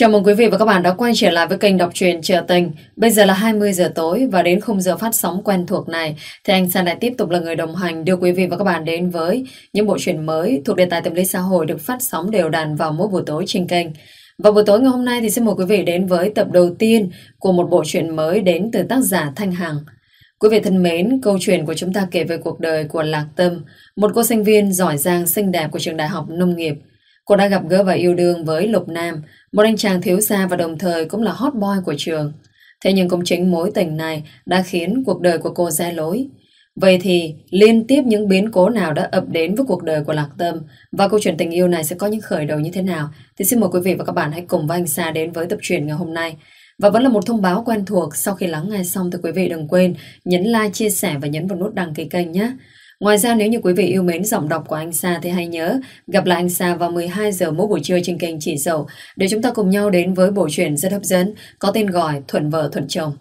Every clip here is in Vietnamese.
Chào mừng quý vị và các bạn đã quay trở lại với kênh đọc truyện trở Tình. Bây giờ là 20 giờ tối và đến khung giờ phát sóng quen thuộc này thì anh San lại tiếp tục là người đồng hành đưa quý vị và các bạn đến với những bộ truyện mới thuộc đề tài tâm lý xã hội được phát sóng đều đặn vào mỗi buổi tối trên kênh. Và buổi tối ngày hôm nay thì xin mời quý vị đến với tập đầu tiên của một bộ truyện mới đến từ tác giả Thanh Hằng. Quý vị thân mến, câu chuyện của chúng ta kể về cuộc đời của Lạc Tâm, một cô sinh viên giỏi giang xinh đẹp của trường đại học nông nghiệp. Cô đã gặp gỡ và yêu đương với Lục Nam, một anh chàng thiếu gia và đồng thời cũng là hot boy của trường. Thế nhưng cũng chính mối tình này đã khiến cuộc đời của cô ra lối. Vậy thì liên tiếp những biến cố nào đã ập đến với cuộc đời của Lạc Tâm và câu chuyện tình yêu này sẽ có những khởi đầu như thế nào thì xin mời quý vị và các bạn hãy cùng với anh Sa đến với tập truyện ngày hôm nay. Và vẫn là một thông báo quen thuộc sau khi lắng nghe xong thì quý vị đừng quên nhấn like, chia sẻ và nhấn vào nút đăng ký kênh nhé. Ngoài ra nếu như quý vị yêu mến giọng đọc của anh Sa thì hãy nhớ gặp lại anh Sa vào 12 giờ mỗi buổi trưa trên kênh Chỉ Dậu để chúng ta cùng nhau đến với bộ truyện rất hấp dẫn có tên gọi Thuận Vợ Thuận Chồng.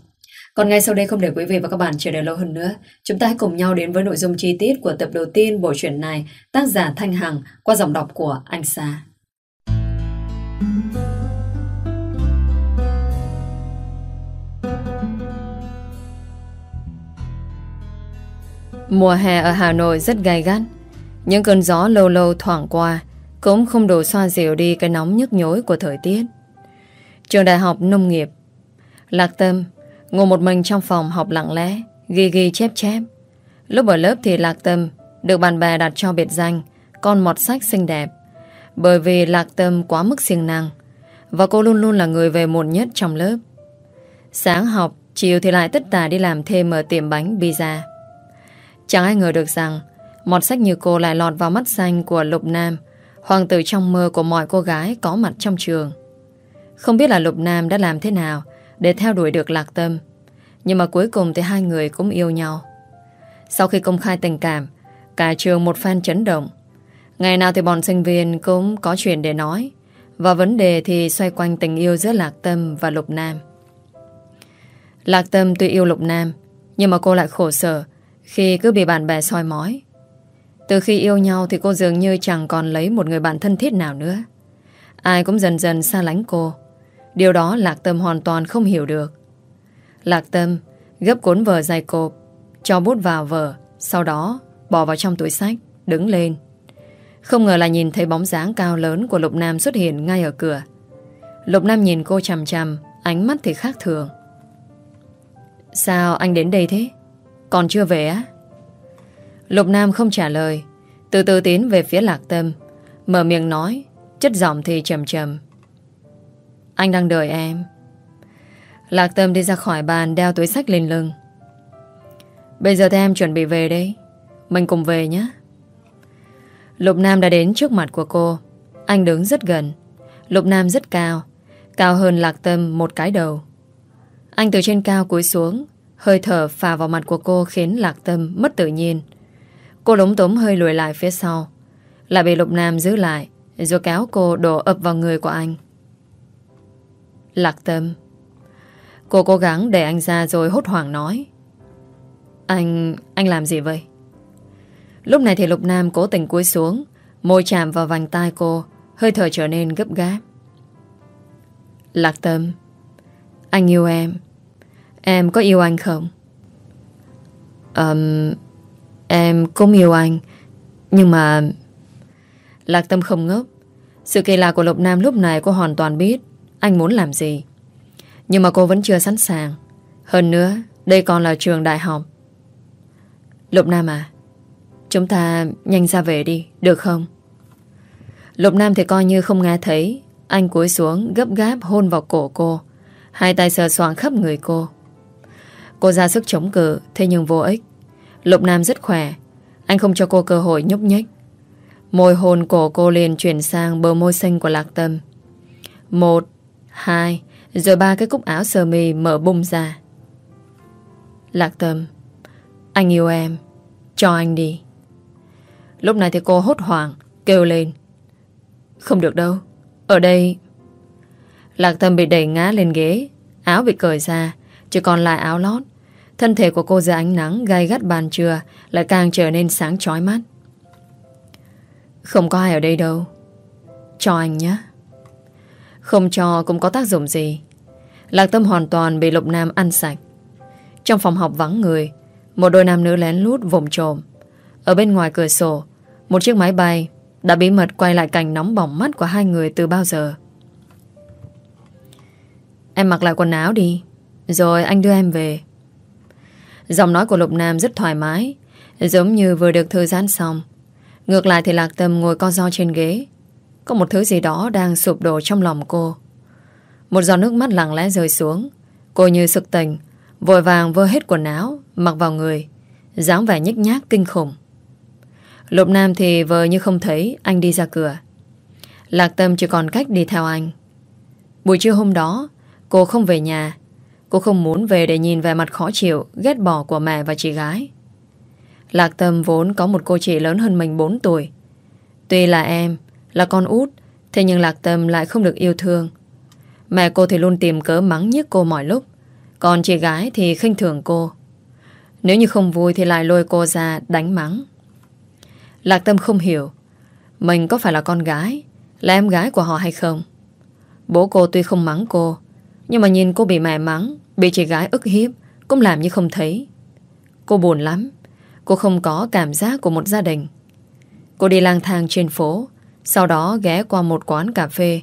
Còn ngay sau đây không để quý vị và các bạn chờ đợi lâu hơn nữa, chúng ta hãy cùng nhau đến với nội dung chi tiết của tập đầu tiên bộ truyện này, tác giả Thanh Hằng qua giọng đọc của anh Sa. Mùa hè ở Hà Nội rất gai gắt. Những cơn gió lâu lâu thoảng qua Cũng không đủ xoa dịu đi cái nóng nhức nhối của thời tiết. Trường đại học nông nghiệp Lạc Tâm Ngồi một mình trong phòng học lặng lẽ, Ghi ghi chép chép. Lúc ở lớp thì Lạc Tâm Được bạn bè đặt cho biệt danh Con mọt sách xinh đẹp. Bởi vì Lạc Tâm quá mức siêng năng Và cô luôn luôn là người về muộn nhất trong lớp. Sáng học, Chiều thì lại tất tả đi làm thêm ở tiệm bánh pizza. Chẳng ai ngờ được rằng Một sách như cô lại lọt vào mắt xanh của Lục Nam, Hoàng tử trong mơ của mọi cô gái có mặt trong trường. Không biết là Lục Nam đã làm thế nào Để theo đuổi được Lạc Tâm, Nhưng mà cuối cùng thì hai người cũng yêu nhau. Sau khi công khai tình cảm, Cả trường một fan chấn động. Ngày nào thì bọn sinh viên cũng có chuyện để nói, Và vấn đề thì xoay quanh tình yêu giữa Lạc Tâm và Lục Nam. Lạc Tâm tuy yêu Lục Nam, Nhưng mà cô lại khổ sở khi cứ bị bạn bè soi mói. Từ khi yêu nhau thì cô dường như chẳng còn lấy một người bạn thân thiết nào nữa. Ai cũng dần dần xa lánh cô. Điều đó Lạc Tâm hoàn toàn không hiểu được. Lạc Tâm gấp cuốn vở dày cộp, cho bút vào vở, sau đó bỏ vào trong túi sách, đứng lên. Không ngờ là nhìn thấy bóng dáng cao lớn của Lục Nam xuất hiện ngay ở cửa. Lục Nam nhìn cô chằm chằm, ánh mắt thì khác thường. Sao anh đến đây thế? Còn chưa về á? Lục Nam không trả lời. Từ từ tiến về phía Lạc Tâm. Mở miệng nói, Chất giọng thì trầm trầm. Anh đang đợi em. Lạc Tâm đi ra khỏi bàn, Đeo túi sách lên lưng. Bây giờ thì em chuẩn bị về đây. Mình cùng về nhé. Lục Nam đã đến trước mặt của cô. Anh đứng rất gần. Lục Nam rất cao. Cao hơn Lạc Tâm một cái đầu. Anh từ trên cao cúi xuống Hơi thở phà vào mặt của cô khiến Lạc Tâm mất tự nhiên. Cô lúng túng hơi lùi lại phía sau. Lại bị Lục Nam giữ lại, rồi kéo cô đổ ập vào người của anh. Lạc Tâm Cô cố gắng để anh ra rồi hốt hoảng nói Anh... anh làm gì vậy? Lúc này thì Lục Nam cố tình cúi xuống, Môi chạm vào vành tai cô, Hơi thở trở nên gấp gáp Lạc Tâm Anh yêu em Em có yêu anh không? Um, em cũng yêu anh. Nhưng mà Lạc Tâm không ngốc. Sự kỳ lạ của Lục Nam lúc này cô hoàn toàn biết Anh muốn làm gì. Nhưng mà cô vẫn chưa sẵn sàng. Hơn nữa Đây còn là trường đại học. Lục Nam à Chúng ta nhanh ra về đi Được không? Lục Nam thì coi như không nghe thấy. Anh cúi xuống gấp gáp hôn vào cổ cô. Hai tay sờ soạn khắp người cô. Cô ra sức chống cự, Thế nhưng vô ích. Lục Nam rất khỏe. Anh không cho cô cơ hội nhúc nhích. Môi hồn cổ cô liền chuyển sang bờ môi xanh của Lạc Tâm. Một, Hai, Rồi ba cái cúc áo sơ mi mở bung ra. Lạc Tâm, Anh yêu em. Cho anh đi. Lúc này thì cô hốt hoảng, Kêu lên. Không được đâu. Ở đây. Lạc Tâm bị đẩy ngã lên ghế. Áo bị cởi ra, Chỉ còn lại áo lót. Thân thể của cô dưới ánh nắng, gai gắt bàn trưa, lại càng trở nên sáng chói mắt. Không có ai ở đây đâu. Cho anh nhé. Không cho cũng có tác dụng gì Lạc Tâm hoàn toàn bị Lục Nam ăn sạch Trong phòng học vắng người, Một đôi nam nữ lén lút vùng trộm Ở bên ngoài cửa sổ, Một chiếc máy bay Đã bí mật quay lại cảnh nóng bỏng mắt của hai người từ bao giờ Em mặc lại quần áo đi Rồi anh đưa em về Giọng nói của Lục Nam rất thoải mái, Giống như vừa được thư giãn xong. Ngược lại thì Lạc Tâm ngồi co do trên ghế. Có một thứ gì đó đang sụp đổ trong lòng cô. Một giọt nước mắt lặng lẽ rơi xuống. Cô như sực tỉnh, Vội vàng vơ hết quần áo, Mặc vào người, dáng vẻ nhích nhác kinh khủng. Lục Nam thì vờ như không thấy Anh đi ra cửa. Lạc Tâm chỉ còn cách đi theo anh. Buổi trưa hôm đó, Cô không về nhà Cô không muốn về để nhìn về mặt khó chịu, Ghét bỏ của mẹ và chị gái. Lạc Tâm vốn có một cô chị lớn hơn mình 4 tuổi. Tuy là em, Là con út, Thế nhưng Lạc Tâm lại không được yêu thương. Mẹ cô thì luôn tìm cớ mắng nhất cô mọi lúc, Còn chị gái thì khinh thường cô. Nếu như không vui Thì lại lôi cô ra đánh mắng. Lạc Tâm không hiểu, Mình có phải là con gái, Là em gái của họ hay không? Bố cô tuy không mắng cô nhưng mà nhìn cô bị mẹ mắng, Bị chị gái ức hiếp, Cũng làm như không thấy. Cô buồn lắm. Cô không có cảm giác của một gia đình. Cô đi lang thang trên phố, Sau đó ghé qua một quán cà phê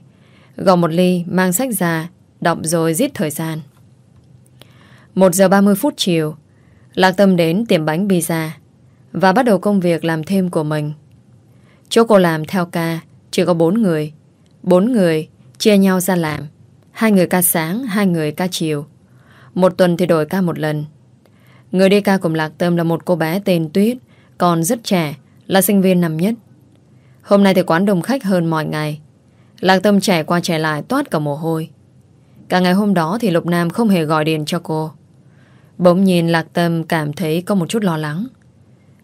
Gọi một ly, mang sách ra, Đọc rồi giết thời gian. 1 giờ 30 phút chiều, Lạc Tâm đến tiệm bánh pizza Và bắt đầu công việc làm thêm của mình. Chỗ cô làm theo ca, Chỉ có 4 người. 4 người chia nhau ra làm. Hai người ca sáng, Hai người ca chiều. Một tuần thì đổi ca một lần. Người đi ca cùng Lạc Tâm là một cô bé tên Tuyết, Còn rất trẻ, Là sinh viên năm nhất. Hôm nay thì quán đông khách hơn mọi ngày. Lạc Tâm trẻ qua trẻ lại toát cả mồ hôi. Cả ngày hôm đó thì Lục Nam không hề gọi điện cho cô. Bỗng nhìn Lạc Tâm cảm thấy có một chút lo lắng.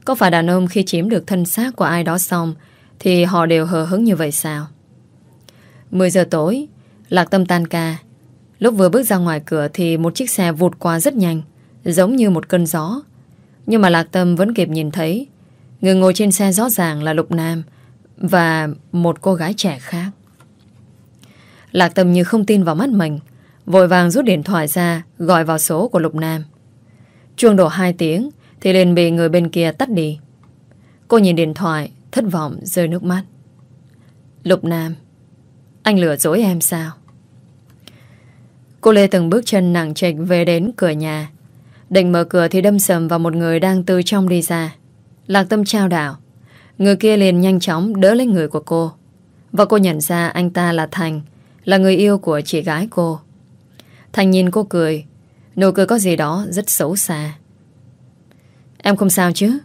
Có phải đàn ông khi chiếm được thân xác của ai đó xong Thì họ đều hờ hứng như vậy sao? 10 giờ tối Lạc Tâm tan ca. Lúc vừa bước ra ngoài cửa thì một chiếc xe vụt qua rất nhanh, Giống như một cơn gió. Nhưng mà Lạc Tâm vẫn kịp nhìn thấy. Người ngồi trên xe rõ ràng là Lục Nam Và một cô gái trẻ khác. Lạc Tâm như không tin vào mắt mình, Vội vàng rút điện thoại ra, Gọi vào số của Lục Nam. Chuông đổ 2 tiếng Thì liền bị người bên kia tắt đi. Cô nhìn điện thoại, Thất vọng, rơi nước mắt. Lục Nam, Anh lừa dối em sao? Cô Lê từng bước chân nặng trịch Về đến cửa nhà Định mở cửa thì đâm sầm vào một người đang từ trong đi ra. Lạc tâm trao đảo. Người kia liền nhanh chóng đỡ lấy người của cô. Và cô nhận ra anh ta là Thành, là người yêu của chị gái cô. Thành nhìn cô cười. Nụ cười có gì đó rất xấu xa. Em không sao chứ?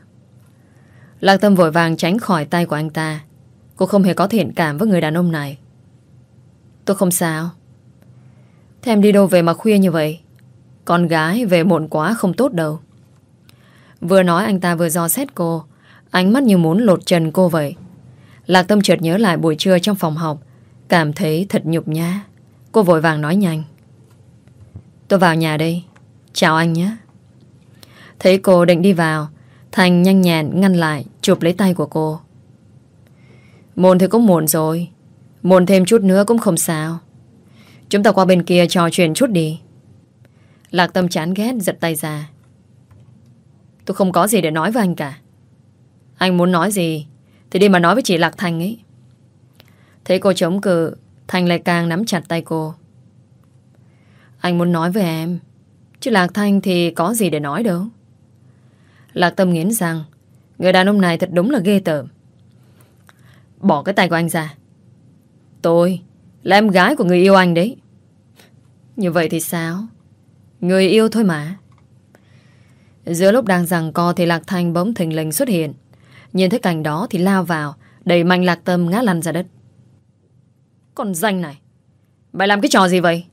Lạc tâm vội vàng tránh khỏi tay của anh ta. Cô không hề có thiện cảm với người đàn ông này. Tôi không sao. Thế em đi đâu về mà khuya như vậy? Con gái về muộn quá không tốt đâu. Vừa nói anh ta vừa do xét cô. Ánh mắt như muốn lột trần cô vậy. Lạc tâm chợt nhớ lại buổi trưa trong phòng học Cảm thấy thật nhục nhã. Cô vội vàng nói nhanh. Tôi vào nhà đây. Chào anh nhé. Thấy cô định đi vào, Thành nhanh nhẹn ngăn lại, Chụp lấy tay của cô. Muộn thì cũng muộn rồi. Muộn thêm chút nữa cũng không sao. Chúng ta qua bên kia trò chuyện chút đi. Lạc tâm chán ghét, giật tay ra. Tôi không có gì để nói với anh cả. Anh muốn nói gì Thì đi mà nói với chị Lạc Thành ấy. Thấy cô chống cự, Thành lại càng nắm chặt tay cô. Anh muốn nói với em, Chứ Lạc Thanh thì có gì để nói đâu. Lạc Tâm nghiến rằng Người đàn ông này thật đúng là ghê tởm. Bỏ cái tay của anh ra. Tôi là em gái của người yêu anh đấy. Như vậy thì sao? Người yêu thôi mà. Giữa lúc đang rằng co Thì Lạc Thanh bỗng thình lình xuất hiện. Nhìn thấy cảnh đó thì lao vào, Đẩy mạnh Lạc Tâm ngã lăn ra đất. Con danh này, Mày làm cái trò gì vậy?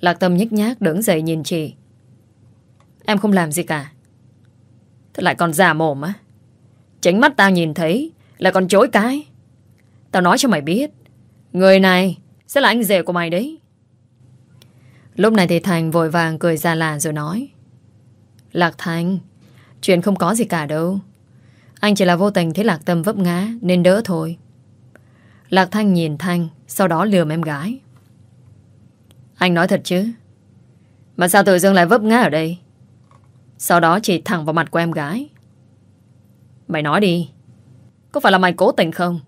Lạc Tâm nhích nhác đứng dậy nhìn chị. Em không làm gì cả. Thế lại còn giả mồm á. Tránh mắt tao nhìn thấy Là còn chối cái. Tao nói cho mày biết Người này sẽ là anh rể của mày đấy. Lúc này thì Thành vội vàng cười ra là rồi nói, Lạc Thành, Chuyện không có gì cả đâu. Anh chỉ là vô tình thấy Lạc Tâm vấp ngã Nên đỡ thôi. Lạc Thanh nhìn Thanh, Sau đó lườm em gái. Anh nói thật chứ? Mà sao tự dưng lại vấp ngã ở đây? Sau đó chỉ thẳng vào mặt của em gái. Mày nói đi, Có phải là mày cố tình không?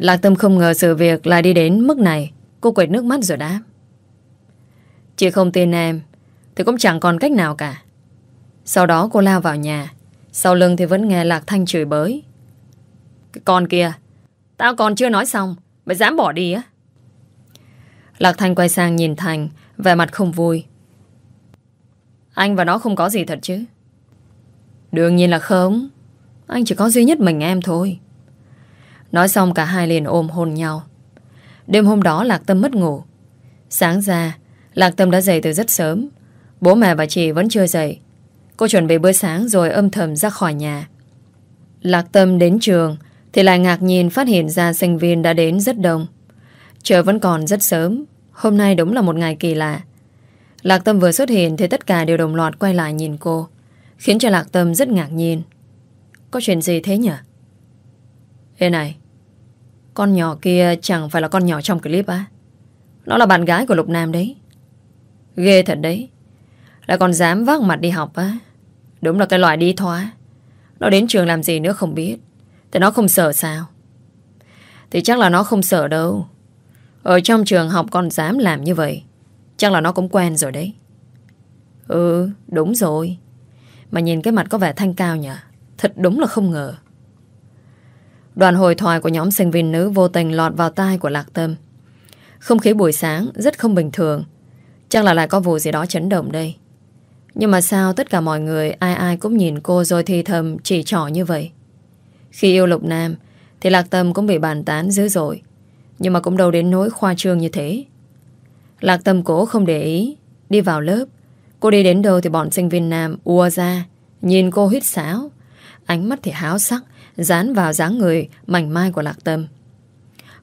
Lạc Tâm không ngờ sự việc lại đi đến mức này. Cô quệt nước mắt rồi đáp. Chị không tin em, Thì cũng chẳng còn cách nào cả. Sau đó cô lao vào nhà. Sau lưng thì vẫn nghe Lạc Thanh chửi bới. Cái con kia, Tao còn chưa nói xong, Mày dám bỏ đi á? Lạc Thanh quay sang nhìn Thành, Vẻ mặt không vui. Anh và nó không có gì thật chứ? Đương nhiên là không. Anh chỉ có duy nhất mình em thôi. Nói xong cả hai liền ôm hôn nhau. Đêm hôm đó Lạc Tâm mất ngủ. Sáng ra, Lạc Tâm đã dậy từ rất sớm. Bố mẹ và chị vẫn chưa dậy. Cô chuẩn bị bữa sáng rồi âm thầm ra khỏi nhà. Lạc Tâm đến trường Thì lại ngạc nhiên phát hiện ra sinh viên đã đến rất đông. Trời vẫn còn rất sớm. Hôm nay đúng là một ngày kỳ lạ. Lạc Tâm vừa xuất hiện Thì tất cả đều đồng loạt quay lại nhìn cô, Khiến cho Lạc Tâm rất ngạc nhiên. Có chuyện gì thế nhỉ? Ê này con nhỏ kia chẳng phải là con nhỏ trong clip á. Nó là bạn gái của Lục Nam đấy. Ghê thật đấy. Lại còn dám vác mặt đi học á. Đúng là cái loại đi thoá Nó đến trường làm gì nữa không biết. Thì nó không sợ sao? Thì chắc là nó không sợ đâu. Ở trong trường học còn dám làm như vậy. Chắc là nó cũng quen rồi đấy. Ừ đúng rồi. Mà nhìn cái mặt có vẻ thanh cao nhỉ? Thật đúng là không ngờ. Đoàn hồi thoại của nhóm sinh viên nữ vô tình lọt vào tai của Lạc Tâm. Không khí buổi sáng rất không bình thường. Chắc là lại có vụ gì đó chấn động đây. Nhưng mà sao tất cả mọi người, ai ai cũng nhìn cô rồi thì thầm chỉ trỏ như vậy? Khi yêu Lục Nam, thì Lạc Tâm cũng bị bàn tán dữ dội. Nhưng mà cũng đâu đến nỗi khoa trương như thế. Lạc Tâm cố không để ý. Đi vào lớp. Cô đi đến đâu thì bọn sinh viên nam ua ra. Nhìn cô hít sáo. Ánh mắt thì háo sắc dán vào dáng người mảnh mai của Lạc Tâm.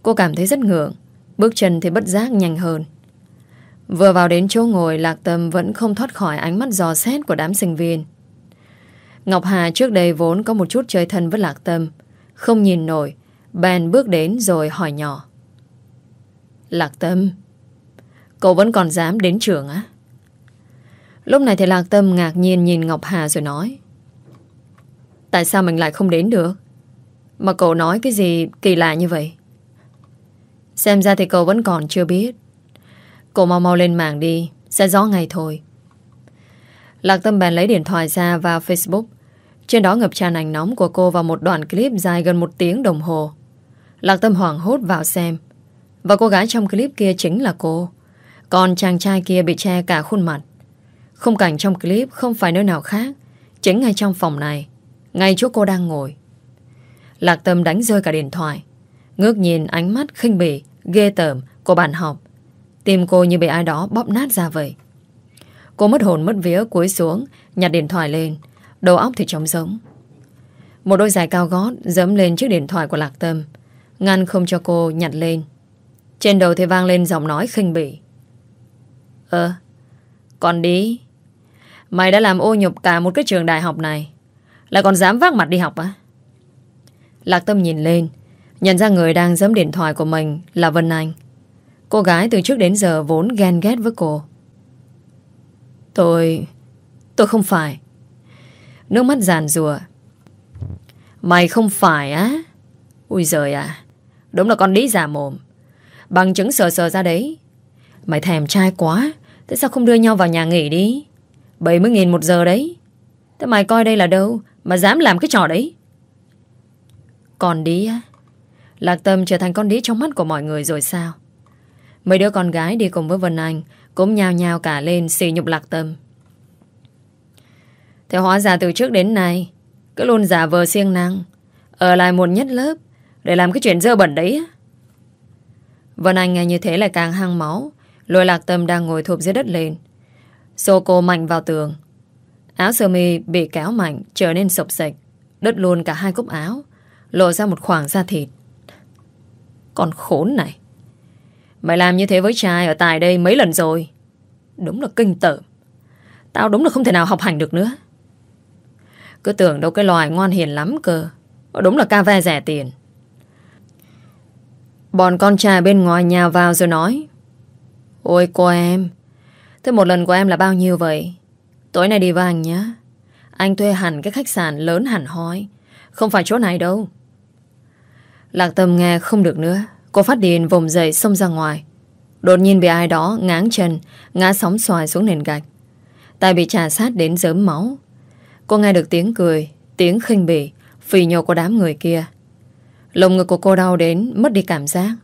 Cô cảm thấy rất ngượng, bước chân thì bất giác nhanh hơn. Vừa vào đến chỗ ngồi, Lạc Tâm vẫn không thoát khỏi ánh mắt dò xét của đám sinh viên. Ngọc Hà trước đây vốn có một chút chơi thân với Lạc Tâm, không nhìn nổi, bèn bước đến rồi hỏi nhỏ. Lạc Tâm, cậu vẫn còn dám đến trường á? Lúc này thì Lạc Tâm ngạc nhiên nhìn Ngọc Hà rồi nói. Tại sao mình lại không đến được? Mà cậu nói cái gì kỳ lạ như vậy? Xem ra thì cậu vẫn còn chưa biết. Cậu mau mau lên mạng đi, Sẽ rõ ngày thôi. Lạc Tâm bèn lấy điện thoại ra vào Facebook. Trên đó ngập tràn ảnh nóng của cô Vào một đoạn clip dài gần một tiếng đồng hồ. Lạc Tâm hoảng hốt vào xem. Và cô gái trong clip kia chính là cô. Còn chàng trai kia bị che cả khuôn mặt. Khung cảnh trong clip không phải nơi nào khác, Chính ngay trong phòng này. Ngay chỗ cô đang ngồi. Lạc Tâm đánh rơi cả điện thoại. Ngước nhìn ánh mắt khinh bỉ, Ghê tởm của bạn học. Tim cô như bị ai đó bóp nát ra vậy. Cô mất hồn mất vía cúi xuống, Nhặt điện thoại lên. Đầu óc thì trống giống Một đôi giày cao gót dẫm lên chiếc điện thoại của Lạc Tâm, Ngăn không cho cô nhặt lên. Trên đầu thì vang lên giọng nói khinh bỉ. Ờ Còn đi. Mày đã làm ô nhục cả một cái trường đại học này. Lại còn dám vác mặt đi học á? Lạc Tâm nhìn lên, Nhận ra người đang giấm điện thoại của mình Là Vân Anh. Cô gái từ trước đến giờ vốn ghen ghét với cô. Tôi... Tôi không phải. Nước mắt giàn rùa. Mày không phải á? Ui giời à Đúng là con đĩ giả mồm. Bằng chứng sờ sờ ra đấy. Mày thèm trai quá Thế sao không đưa nhau vào nhà nghỉ đi? 70.000 một giờ đấy. Thế mày coi đây là đâu? Mà dám làm cái trò đấy. Còn đĩ á, Lạc Tâm trở thành con đĩ trong mắt của mọi người rồi sao? Mấy đứa con gái đi cùng với Vân Anh Cũng nhào nhào cả lên xì nhục Lạc Tâm. Thế hóa ra từ trước đến nay, Cứ luôn giả vờ siêng năng, Ở lại một nhất lớp Để làm cái chuyện dơ bẩn đấy á. Vân Anh nghe như thế lại càng hăng máu, Lôi Lạc Tâm đang ngồi thụp dưới đất lên. Xô cô mạnh vào tường Áo sơ mi bị kéo mạnh, Trở nên sụp sạch, Đứt luôn cả hai cúc áo, Lộ ra một khoảng da thịt. Còn khốn này, Mày làm như thế với trai ở tại đây mấy lần rồi? Đúng là kinh tởm. Tao đúng là không thể nào học hành được nữa. Cứ tưởng đâu cái loài ngoan hiền lắm cơ. Ờ, đúng là ca ve rẻ tiền. Bọn con trai bên ngoài nhà vào rồi nói, Ôi cô em, Thế một lần của em là bao nhiêu vậy? Tối nay đi với anh nhé. Anh thuê hẳn cái khách sạn lớn hẳn hoi. Không phải chỗ này đâu. Lạc tâm nghe không được nữa. Cô phát điên vùng dậy xông ra ngoài. Đột nhiên bị ai đó ngáng chân, Ngã sóng xoài xuống nền gạch. Tay bị trà sát đến dớm máu. Cô nghe được tiếng cười, Tiếng khinh bỉ, Phì nhô của đám người kia. Lồng ngực của cô đau đến mất đi cảm giác.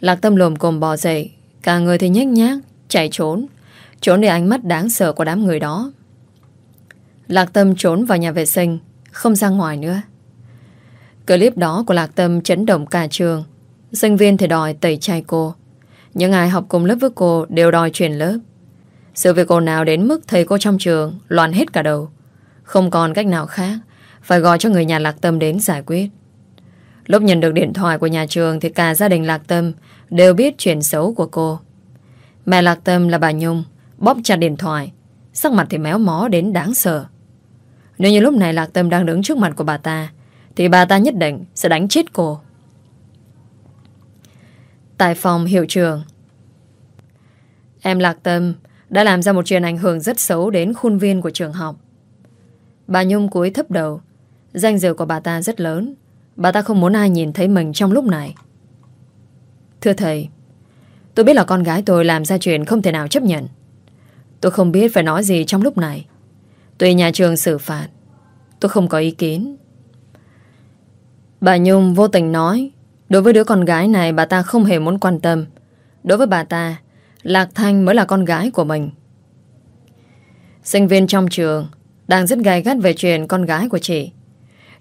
Lạc tâm lồm cồm bò dậy, Cả người thì nhếch nhác, Chạy trốn. Trốn đi ánh mắt đáng sợ của đám người đó. Lạc tâm trốn vào nhà vệ sinh, Không ra ngoài nữa. Clip đó của Lạc tâm chấn động cả trường. Sinh viên thì đòi tẩy chay cô. Những ai học cùng lớp với cô Đều đòi chuyển lớp. Sự việc ồn nào đến mức thầy cô trong trường Loạn hết cả đầu. Không còn cách nào khác, Phải gọi cho người nhà Lạc Tâm đến giải quyết. Lúc nhận được điện thoại của nhà trường Thì cả gia đình Lạc Tâm Đều biết chuyện xấu của cô. Mẹ Lạc Tâm là bà Nhung. Bóp chặt điện thoại. Sắc mặt thì méo mó đến đáng sợ. Nếu như lúc này Lạc Tâm đang đứng trước mặt của bà ta, Thì bà ta nhất định sẽ đánh chết cô. Tại phòng hiệu trường Em Lạc Tâm Đã làm ra một chuyện ảnh hưởng rất xấu Đến khuôn viên của trường học. Bà Nhung cúi thấp đầu. Danh dự của bà ta rất lớn. Bà ta không muốn ai nhìn thấy mình trong lúc này. Thưa thầy, Tôi biết là con gái tôi làm ra chuyện không thể nào chấp nhận. Tôi không biết phải nói gì trong lúc này. Tùy nhà trường xử phạt, Tôi không có ý kiến. Bà Nhung vô tình nói, Đối với đứa con gái này, bà ta không hề muốn quan tâm. Đối với bà ta, Lạc Thanh mới là con gái của mình. Sinh viên trong trường Đang rất gai gắt về chuyện con gái của chị.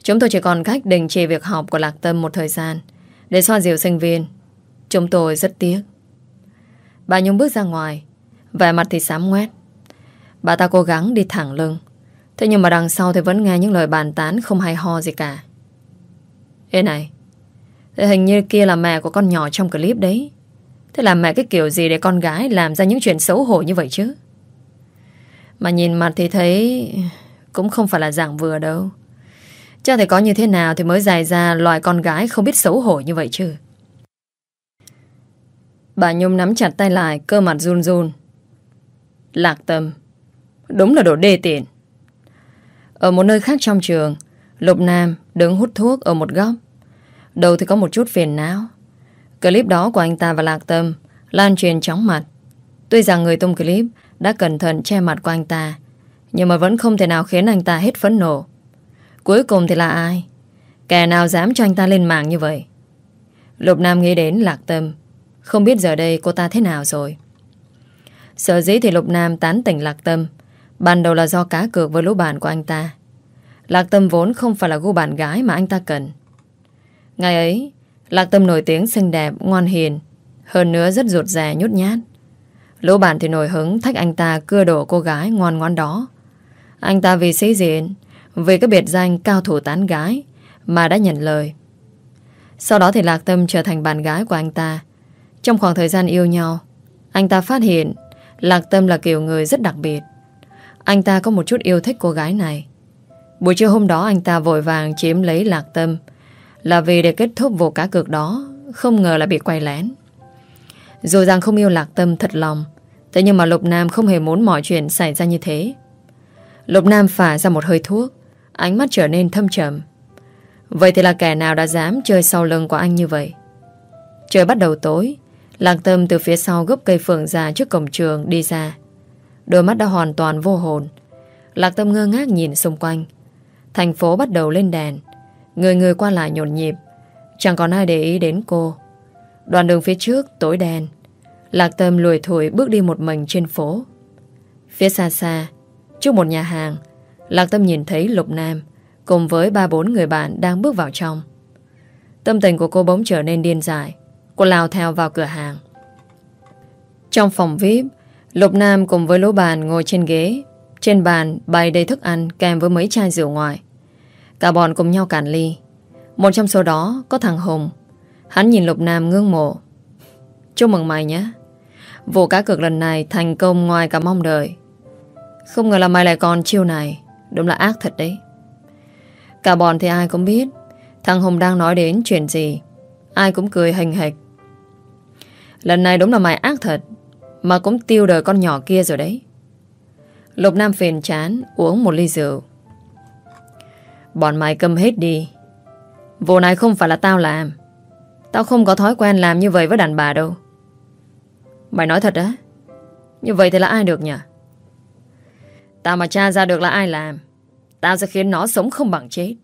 Chúng tôi chỉ còn cách đình chỉ việc học của Lạc Tâm một thời gian Để xoa dịu sinh viên. Chúng tôi rất tiếc. Bà Nhung bước ra ngoài, Vẻ mặt thì sám ngoét. Bà ta cố gắng đi thẳng lưng. Thế nhưng mà đằng sau thì vẫn nghe những lời bàn tán Không hay ho gì cả. Ê này Thế hình như kia là mẹ của con nhỏ trong clip đấy. Thế là mẹ cái kiểu gì để con gái Làm ra những chuyện xấu hổ như vậy chứ? Mà nhìn mặt thì thấy Cũng không phải là dạng vừa đâu. Chắc thì có như thế nào Thì mới dài ra loài con gái không biết xấu hổ như vậy chứ. Bà Nhung nắm chặt tay lại, Cơ mặt run run. Lạc tâm. Đúng là đồ đê tiện. Ở một nơi khác trong trường, Lục Nam đứng hút thuốc ở một góc. Đầu thì có một chút phiền não. Clip đó của anh ta và Lạc Tâm Lan truyền chóng mặt. Tuy rằng người tung clip Đã cẩn thận che mặt của anh ta, Nhưng mà vẫn không thể nào khiến anh ta hết phấn nộ. Cuối cùng thì là ai? Kẻ nào dám cho anh ta lên mạng như vậy? Lục Nam nghĩ đến Lạc Tâm. Không biết giờ đây cô ta thế nào rồi. Sở dĩ thì Lục Nam tán tỉnh Lạc Tâm. Ban đầu là do cá cược với lũ bạn của anh ta. Lạc Tâm vốn không phải là gu bạn gái mà anh ta cần. Ngày ấy Lạc Tâm nổi tiếng xinh đẹp, ngoan hiền Hơn nữa rất ruột rè nhút nhát. Lũ bạn thì nổi hứng Thách anh ta cưa đổ cô gái ngoan ngoan đó. Anh ta vì sĩ diện Vì cái biệt danh cao thủ tán gái Mà đã nhận lời. Sau đó thì Lạc Tâm trở thành bạn gái của anh ta. Trong khoảng thời gian yêu nhau Anh ta phát hiện Lạc Tâm là kiểu người rất đặc biệt. Anh ta có một chút yêu thích cô gái này. Buổi trưa hôm đó anh ta vội vàng chiếm lấy Lạc Tâm, Là vì để kết thúc vụ cá cược đó, Không ngờ là bị quay lén. Dù rằng không yêu Lạc Tâm thật lòng, Thế nhưng mà Lục Nam không hề muốn mọi chuyện xảy ra như thế. Lục Nam phả ra một hơi thuốc, Ánh mắt trở nên thâm trầm. Vậy thì là kẻ nào đã dám chơi sau lưng của anh như vậy? Trời bắt đầu tối, Lạc Tâm từ phía sau gốc cây phượng già trước cổng trường đi ra. Đôi mắt đã hoàn toàn vô hồn. Lạc Tâm ngơ ngác nhìn xung quanh. Thành phố bắt đầu lên đèn. Người người qua lại nhộn nhịp. Chẳng còn ai để ý đến cô. Đoạn đường phía trước tối đen, Lạc Tâm lùi thủi bước đi một mình trên phố. Phía xa xa, trước một nhà hàng, Lạc Tâm nhìn thấy Lục Nam cùng với ba bốn người bạn đang bước vào trong. Tâm tình của cô bỗng trở nên điên dại. Cô lao theo vào cửa hàng Trong phòng VIP Lục Nam cùng với lỗ bàn ngồi trên ghế. Trên bàn bày đầy thức ăn, Kèm với mấy chai rượu ngoài Cả bọn cùng nhau cạn ly. Một trong số đó có thằng Hùng. Hắn nhìn Lục Nam ngưỡng mộ. Chúc mừng mày nhé. Vụ cá cược lần này thành công ngoài cả mong đợi. Không ngờ là mày lại còn chiêu này. Đúng là ác thật đấy. Cả bọn thì ai cũng biết Thằng Hùng đang nói đến chuyện gì. Ai cũng cười hình hạch Lần này đúng là mày ác thật. Mà cũng tiêu đời con nhỏ kia rồi đấy. Lục Nam phiền chán, Uống một ly rượu. Bọn mày cầm hết đi. Vụ này không phải là tao làm. Tao không có thói quen làm như vậy với đàn bà đâu. Mày nói thật á, Như vậy thì là ai được nhỉ? Tao mà tra ra được là ai làm, Tao sẽ khiến nó sống không bằng chết.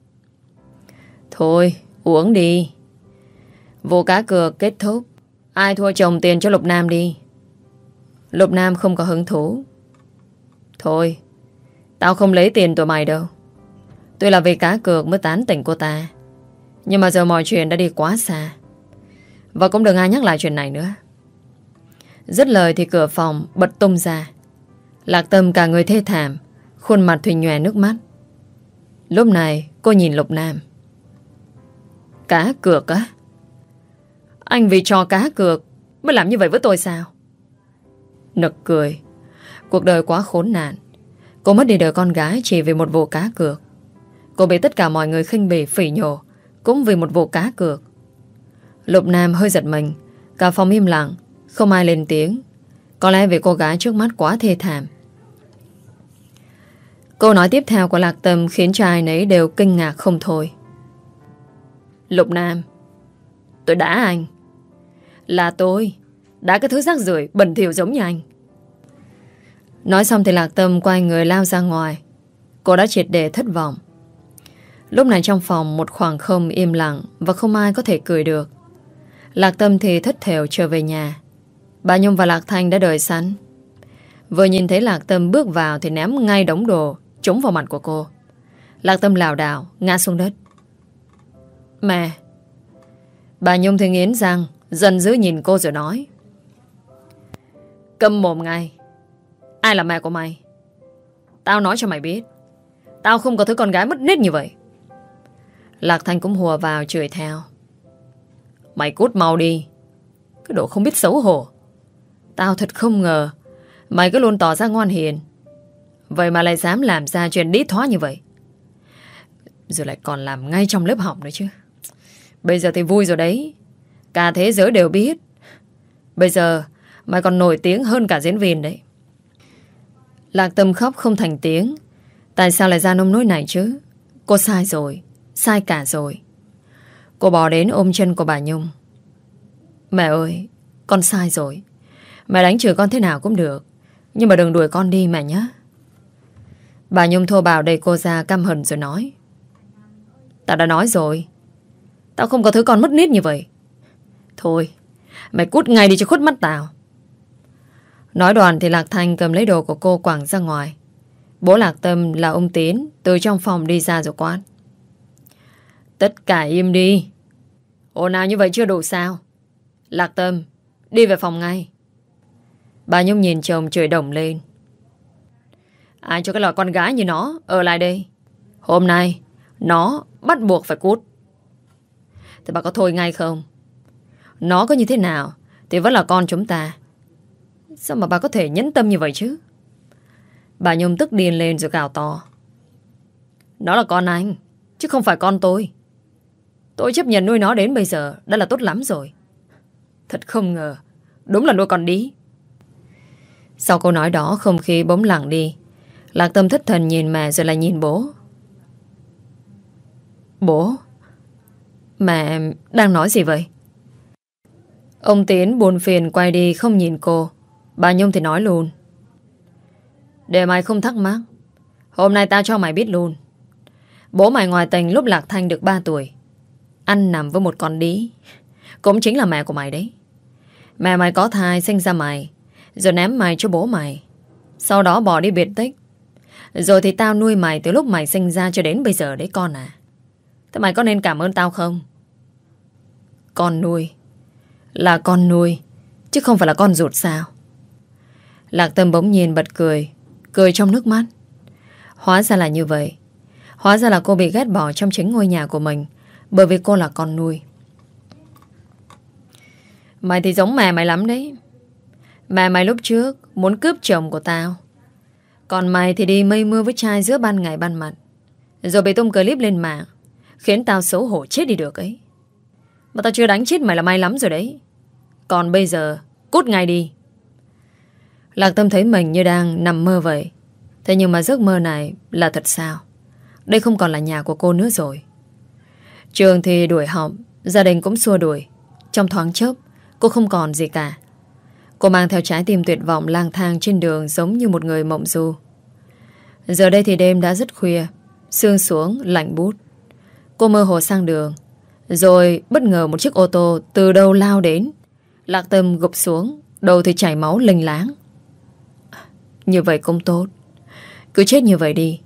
Thôi, uống đi. Vụ cá cược kết thúc. Ai thua chồng tiền cho Lục Nam đi. Lục Nam không có hứng thú. Thôi, Tao không lấy tiền tụi mày đâu. Tuy là vì cá cược mới tán tỉnh cô ta, Nhưng mà giờ mọi chuyện đã đi quá xa. Và cũng đừng ai nhắc lại chuyện này nữa. Dứt lời thì cửa phòng bật tung ra. Lạc tâm cả người thê thảm, Khuôn mặt Thùy nhòe nước mắt. Lúc này cô nhìn Lục Nam. Cá cược á? Anh vì cho cá cược Mới làm như vậy với tôi sao? Nực cười. Cuộc đời quá khốn nạn. Cô mất đi đời con gái chỉ vì một vụ cá cược. Cô bị tất cả mọi người khinh bỉ, phỉ nhổ, Cũng vì một vụ cá cược. Lục Nam hơi giật mình. Cả phòng im lặng, Không ai lên tiếng. Có lẽ vì cô gái trước mắt quá thê thảm. Câu nói tiếp theo của Lạc Tâm Khiến cho ai nấy đều kinh ngạc không thôi. Lục Nam, Tôi đã anh. Là tôi. Đã cái thứ rác rưởi, bẩn thỉu giống như anh. Nói xong thì Lạc Tâm quay người lao ra ngoài. Cô đã triệt để thất vọng. Lúc này trong phòng một khoảng không im lặng Và không ai có thể cười được. Lạc Tâm thì thất thểu trở về nhà. Bà Nhung và Lạc Thanh đã đợi sẵn. Vừa nhìn thấy Lạc Tâm bước vào Thì ném ngay đống đồ Trúng vào mặt của cô. Lạc Tâm lảo đảo, ngã xuống đất. Mẹ. Bà Nhung thì nghiến răng Dần dữ nhìn cô rồi nói. Cầm mồm ngay. Ai là mẹ của mày? Tao nói cho mày biết. Tao không có thứ con gái mất nết như vậy. Lạc Thanh cũng hùa vào chửi theo. Mày cút mau đi. Cái độ không biết xấu hổ. Tao thật không ngờ Mày cứ luôn tỏ ra ngoan hiền. Vậy mà lại dám làm ra chuyện đít thoát như vậy. Rồi lại còn làm ngay trong lớp học nữa chứ. Bây giờ thì vui rồi đấy. Cả thế giới đều biết. Bây giờ mày còn nổi tiếng hơn cả diễn viên đấy. Lạc tâm khóc không thành tiếng. Tại sao lại ra nông nỗi này chứ? Cô sai rồi, Sai cả rồi. Cô bỏ đến ôm chân của bà Nhung. Mẹ ơi, Con sai rồi. Mẹ đánh chửi con thế nào cũng được. Nhưng mà đừng đuổi con đi mẹ nhé. Bà Nhung thô bào đầy cô ra căm hận rồi nói. Tao đã nói rồi. Tao không có thứ con mất nít như vậy. Thôi, Mày cút ngay đi cho khuất mắt tao. Nói đoàn thì Lạc Thanh cầm lấy đồ của cô quảng ra ngoài. Bố Lạc Tâm là ông Tiến Từ trong phòng đi ra rồi quát. Tất cả im đi. Ồn nào như vậy chưa đủ sao? Lạc Tâm, Đi về phòng ngay. Bà Nhung nhìn chồng trời đồng lên. Ai cho cái loại con gái như nó Ở lại đây? Hôm nay, Nó bắt buộc phải cút. Thì bà có thôi ngay không? Nó có như thế nào Thì vẫn là con chúng ta. Sao mà bà có thể nhẫn tâm như vậy chứ? Bà Nhung tức điên lên rồi gào to. Nó là con anh, Chứ không phải con tôi. Tôi chấp nhận nuôi nó đến bây giờ, Đã là tốt lắm rồi. Thật không ngờ, Đúng là nuôi con đi Sau câu nói đó, không khí bỗng lặng đi. Lạc tâm thất thần nhìn mẹ rồi lại nhìn bố. Bố, Mẹ đang nói gì vậy? Ông Tiến buồn phiền quay đi không nhìn cô. Bà Nhung thì nói luôn. Để mày không thắc mắc, Hôm nay tao cho mày biết luôn. Bố mày ngoài tình lúc Lạc Thanh được 3 tuổi, Ăn nằm với một con đí. Cũng chính là mẹ của mày đấy. Mẹ mày có thai, sinh ra mày, Rồi ném mày cho bố mày. Sau đó bỏ đi biệt tích. Rồi thì tao nuôi mày từ lúc mày sinh ra cho đến bây giờ đấy con à. Thế mày có nên cảm ơn tao không? Con nuôi Là con nuôi, Chứ không phải là con ruột sao? Lạc tâm bỗng nhiên bật cười Cười trong nước mắt. Hóa ra là như vậy. Hóa ra là cô bị ghét bỏ trong chính ngôi nhà của mình, Bởi vì cô là con nuôi. Mày thì giống mẹ mày lắm đấy. Mẹ mày lúc trước Muốn cướp chồng của tao. Còn mày thì đi mây mưa với trai giữa ban ngày ban mặt. Rồi bị tung clip lên mạng, Khiến tao xấu hổ chết đi được ấy. Mà tao chưa đánh chết mày là may lắm rồi đấy. Còn bây giờ, Cút ngay đi. Lạc Tâm thấy mình như đang nằm mơ vậy. Thế nhưng mà giấc mơ này là thật sao? Đây không còn là nhà của cô nữa rồi. Trường thì đuổi học, gia đình cũng xua đuổi. Trong thoáng chớp, cô không còn gì cả. Cô mang theo trái tim tuyệt vọng lang thang trên đường giống như một người mộng du. Giờ đây thì đêm đã rất khuya, sương xuống, lạnh bút. Cô mơ hồ sang đường, rồi bất ngờ một chiếc ô tô từ đâu lao đến. Lạc tâm gục xuống, đầu thì chảy máu lình láng. Như vậy cũng tốt. Cứ chết như vậy đi,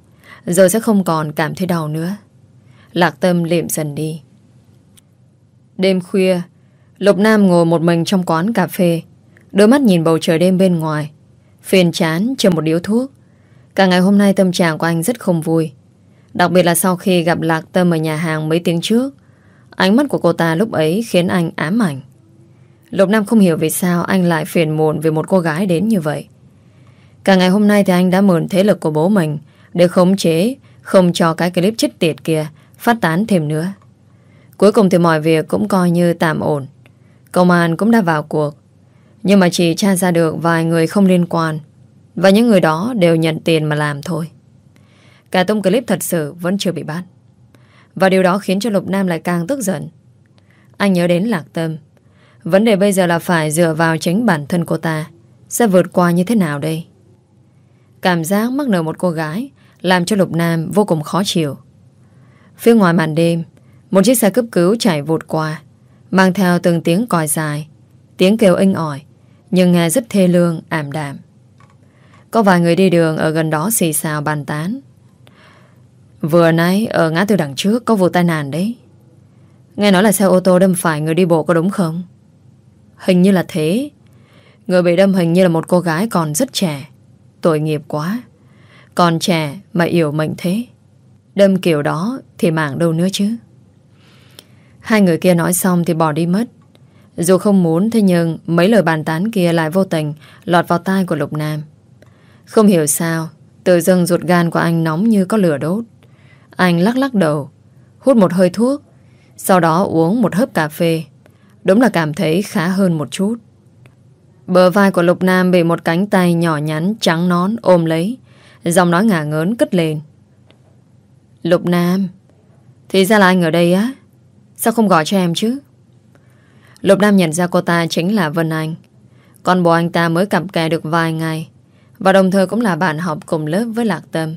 giờ sẽ không còn cảm thấy đau nữa. Lạc tâm liệm dần đi. Đêm khuya, Lục Nam ngồi một mình trong quán cà phê, đôi mắt nhìn bầu trời đêm bên ngoài, phiền chán chờ một điếu thuốc. Cả ngày hôm nay tâm trạng của anh rất không vui. Đặc biệt là sau khi gặp Lạc Tâm ở nhà hàng mấy tiếng trước, ánh mắt của cô ta lúc ấy khiến anh ám ảnh. Lục Nam không hiểu vì sao anh lại phiền muộn về một cô gái đến như vậy. Cả ngày hôm nay thì anh đã mượn thế lực của bố mình để khống chế, không cho cái clip chết tiệt kia phát tán thêm nữa. Cuối cùng thì mọi việc cũng coi như tạm ổn. Công an cũng đã vào cuộc. Nhưng mà chỉ tra ra được vài người không liên quan. Và những người đó đều nhận tiền mà làm thôi. Cả tung clip thật sự vẫn chưa bị bắt. Và điều đó khiến cho Lục Nam lại càng tức giận. Anh nhớ đến Lạc Tâm. Vấn đề bây giờ là phải dựa vào chính bản thân cô ta. Sẽ vượt qua như thế nào đây? Cảm giác mắc nợ một cô gái làm cho Lục Nam vô cùng khó chịu. Phía ngoài màn đêm, một chiếc xe cấp cứu chạy vụt qua, mang theo từng tiếng còi dài, tiếng kêu inh ỏi, nhưng nghe rất thê lương, ảm đạm. Có vài người đi đường ở gần đó xì xào bàn tán. Vừa nãy ở ngã tư đằng trước có vụ tai nạn đấy. Nghe nói là xe ô tô đâm phải người đi bộ có đúng không? Hình như là thế. Người bị đâm hình như là một cô gái còn rất trẻ. Tội nghiệp quá. Còn trẻ mà yếu mệnh thế. Đâm kiểu đó thì mạng đâu nữa chứ. Hai người kia nói xong thì bỏ đi mất. Dù không muốn thế nhưng mấy lời bàn tán kia lại vô tình lọt vào tai của Lục Nam. Không hiểu sao, tự dưng ruột gan của anh nóng như có lửa đốt. Anh lắc lắc đầu, hút một hơi thuốc, sau đó uống một hớp cà phê. Đúng là cảm thấy khá hơn một chút. Bờ vai của Lục Nam bị một cánh tay nhỏ nhắn trắng nón ôm lấy. Giọng nói ngả ngớn cất lên. Lục Nam, thì ra là anh ở đây á? Sao không gọi cho em chứ? Lục Nam nhận ra cô ta chính là Vân Anh. Con bố anh ta mới cặp kè được vài ngày và đồng thời cũng là bạn học cùng lớp với Lạc Tâm.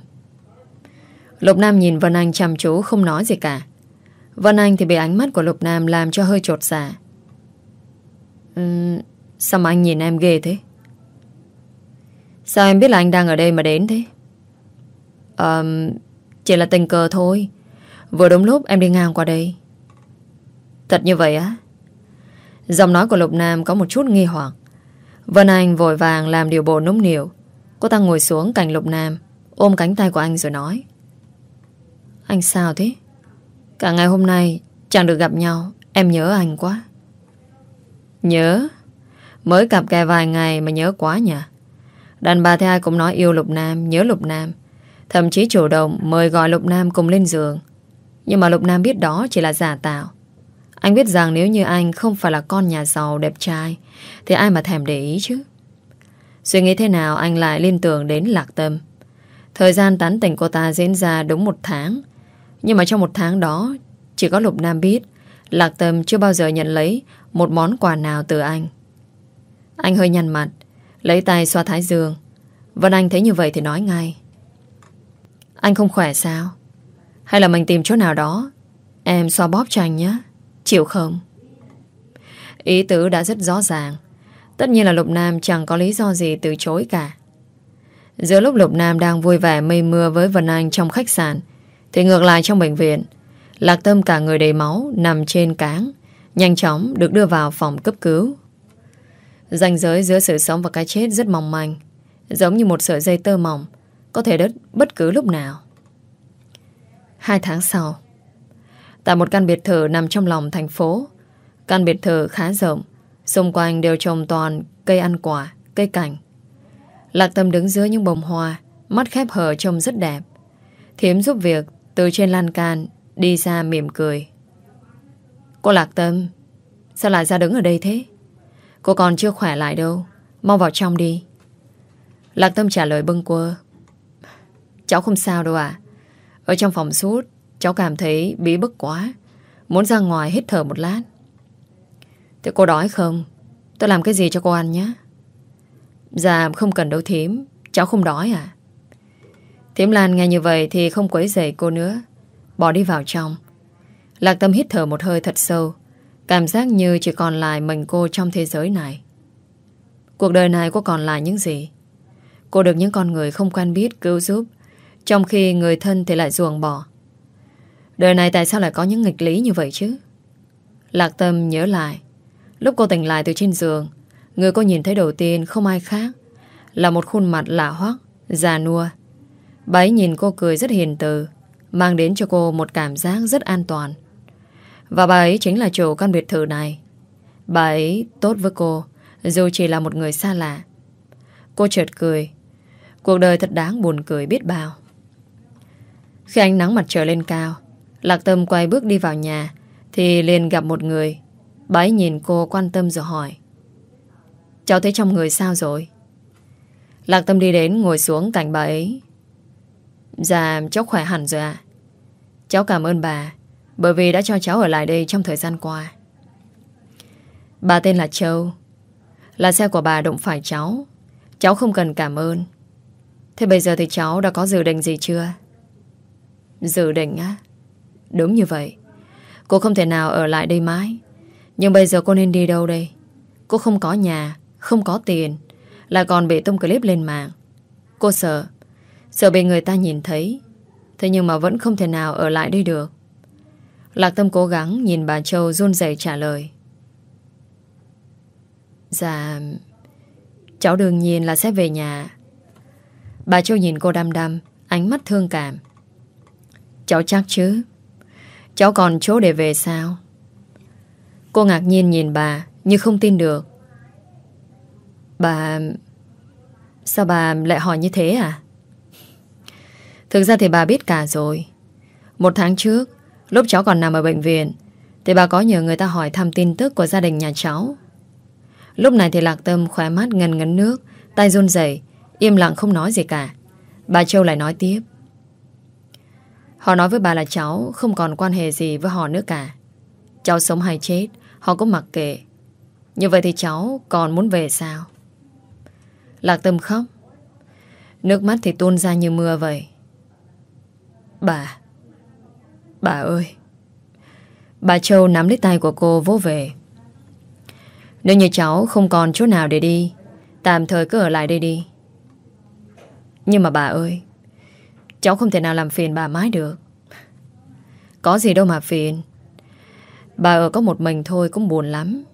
Lục Nam nhìn Vân Anh chăm chú không nói gì cả. Vân Anh thì bị ánh mắt của Lục Nam làm cho hơi trột dạ. Uhm, sao mà anh nhìn em ghê thế? Sao em biết là anh đang ở đây mà đến thế? Um, chỉ là tình cờ thôi. Vừa đúng lúc em đi ngang qua đây. Thật như vậy á? Giọng nói của Lục Nam có một chút nghi hoặc. Vân Anh vội vàng làm điều bộ nũng niệu. Cô ta ngồi xuống cạnh Lục Nam, ôm cánh tay của anh rồi nói. Anh sao thế? Cả ngày hôm nay chẳng được gặp nhau, em nhớ anh quá. Nhớ? Mới cặp kè vài ngày mà nhớ quá nhỉ? Đàn bà thì ai cũng nói yêu Lục Nam, nhớ Lục Nam. Thậm chí chủ động mời gọi Lục Nam cùng lên giường. Nhưng mà Lục Nam biết đó chỉ là giả tạo. Anh biết rằng nếu như anh không phải là con nhà giàu đẹp trai thì ai mà thèm để ý chứ. Suy nghĩ thế nào anh lại liên tưởng đến Lạc Tâm. Thời gian tán tỉnh cô ta diễn ra đúng một tháng. Nhưng mà trong một tháng đó chỉ có Lục Nam biết Lạc Tâm chưa bao giờ nhận lấy một món quà nào từ anh. Anh hơi nhăn mặt, lấy tay xoa thái dương. Vân Anh thấy như vậy thì nói ngay. Anh không khỏe sao? Hay là mình tìm chỗ nào đó Em xoa bóp cho anh nhé Chịu không? Ý tứ đã rất rõ ràng Tất nhiên là Lục Nam chẳng có lý do gì từ chối cả Giữa lúc Lục Nam đang vui vẻ mây mưa với Vân Anh trong khách sạn, Thì ngược lại trong bệnh viện, Lạc Tâm cả người đầy máu Nằm trên cáng, Nhanh chóng được đưa vào phòng cấp cứu Ranh giới giữa sự sống và cái chết rất mong manh, Giống như một sợi dây tơ mỏng, Có thể đứt bất cứ lúc nào. Hai tháng sau, Tại một căn biệt thự nằm trong lòng thành phố, Căn biệt thự khá rộng, Xung quanh đều trồng toàn cây ăn quả, Cây cảnh. Lạc tâm đứng dưới những bông hoa, Mắt khép hờ trông rất đẹp. Thiếm giúp việc từ trên lan can Đi ra mỉm cười. Cô Lạc Tâm, Sao lại ra đứng ở đây thế? Cô còn chưa khỏe lại đâu Mau vào trong đi Lạc Tâm trả lời bâng quơ. Cháu không sao đâu à. Ở trong phòng suốt, cháu cảm thấy bí bức quá. Muốn ra ngoài hít thở một lát. Thế cô đói không? Tôi làm cái gì cho cô ăn nhé? Dạ không cần đâu thím Cháu không đói à Thím Lan nghe như vậy thì không quấy rầy cô nữa Bỏ đi vào trong Lạc Tâm hít thở một hơi thật sâu Cảm giác như chỉ còn lại mình cô trong thế giới này. Cuộc đời này có còn lại những gì? Cô được những con người không quen biết cứu giúp, Trong khi người thân thì lại ruồng bỏ. Đời này tại sao lại có những nghịch lý như vậy chứ? Lạc Tâm nhớ lại, Lúc cô tỉnh lại từ trên giường, Người cô nhìn thấy đầu tiên không ai khác Là một khuôn mặt lạ hoắc, Già nua. Bấy nhìn cô cười rất hiền từ, Mang đến cho cô một cảm giác rất an toàn. Và bà ấy chính là chủ căn biệt thự này. Bà ấy tốt với cô, Dù chỉ là một người xa lạ. Cô chợt cười. Cuộc đời thật đáng buồn cười biết bao. Khi ánh nắng mặt trời lên cao, Lạc Tâm quay bước đi vào nhà, Thì liền gặp một người. Bà ấy nhìn cô quan tâm rồi hỏi. Cháu thấy trong người sao rồi? Lạc Tâm đi đến ngồi xuống cạnh bà ấy. Dạ cháu khỏe hẳn rồi ạ. Cháu cảm ơn bà. Bởi vì đã cho cháu ở lại đây trong thời gian qua. Bà tên là Châu. Là xe của bà đụng phải cháu. Cháu không cần cảm ơn. Thế bây giờ thì cháu đã có dự định gì chưa? Dự định á? Đúng như vậy. Cô không thể nào ở lại đây mãi. Nhưng bây giờ cô nên đi đâu đây? Cô không có nhà, Không có tiền, Lại còn bị tung clip lên mạng. Cô sợ. Sợ bị người ta nhìn thấy. Thế nhưng mà vẫn không thể nào ở lại đây được. Lạc Tâm cố gắng nhìn bà Châu run rẩy trả lời. Dạ Cháu đương nhiên là sẽ về nhà. Bà Châu nhìn cô đăm đăm, Ánh mắt thương cảm. Cháu chắc chứ? Cháu còn chỗ để về sao? Cô ngạc nhiên nhìn bà Như không tin được. Bà, Sao bà lại hỏi như thế à? Thực ra thì bà biết cả rồi. Một tháng trước Lúc cháu còn nằm ở bệnh viện, Thì bà có nhờ người ta hỏi thăm tin tức của gia đình nhà cháu. Lúc này thì Lạc Tâm khỏe mắt ngần ngấn nước, Tay run rẩy, Im lặng không nói gì cả. Bà Châu lại nói tiếp. Họ nói với bà là cháu Không còn quan hệ gì với họ nữa cả. Cháu sống hay chết, Họ cũng mặc kệ. Như vậy thì cháu còn muốn về sao? Lạc Tâm khóc. Nước mắt thì tuôn ra như mưa vậy. Bà Bà ơi. Bà Châu nắm lấy tay của cô vô về. Nếu như cháu không còn chỗ nào để đi, Tạm thời cứ ở lại đây đi. Nhưng mà bà ơi, Cháu không thể nào làm phiền bà mãi được. Có gì đâu mà phiền. Bà ở có một mình thôi cũng buồn lắm.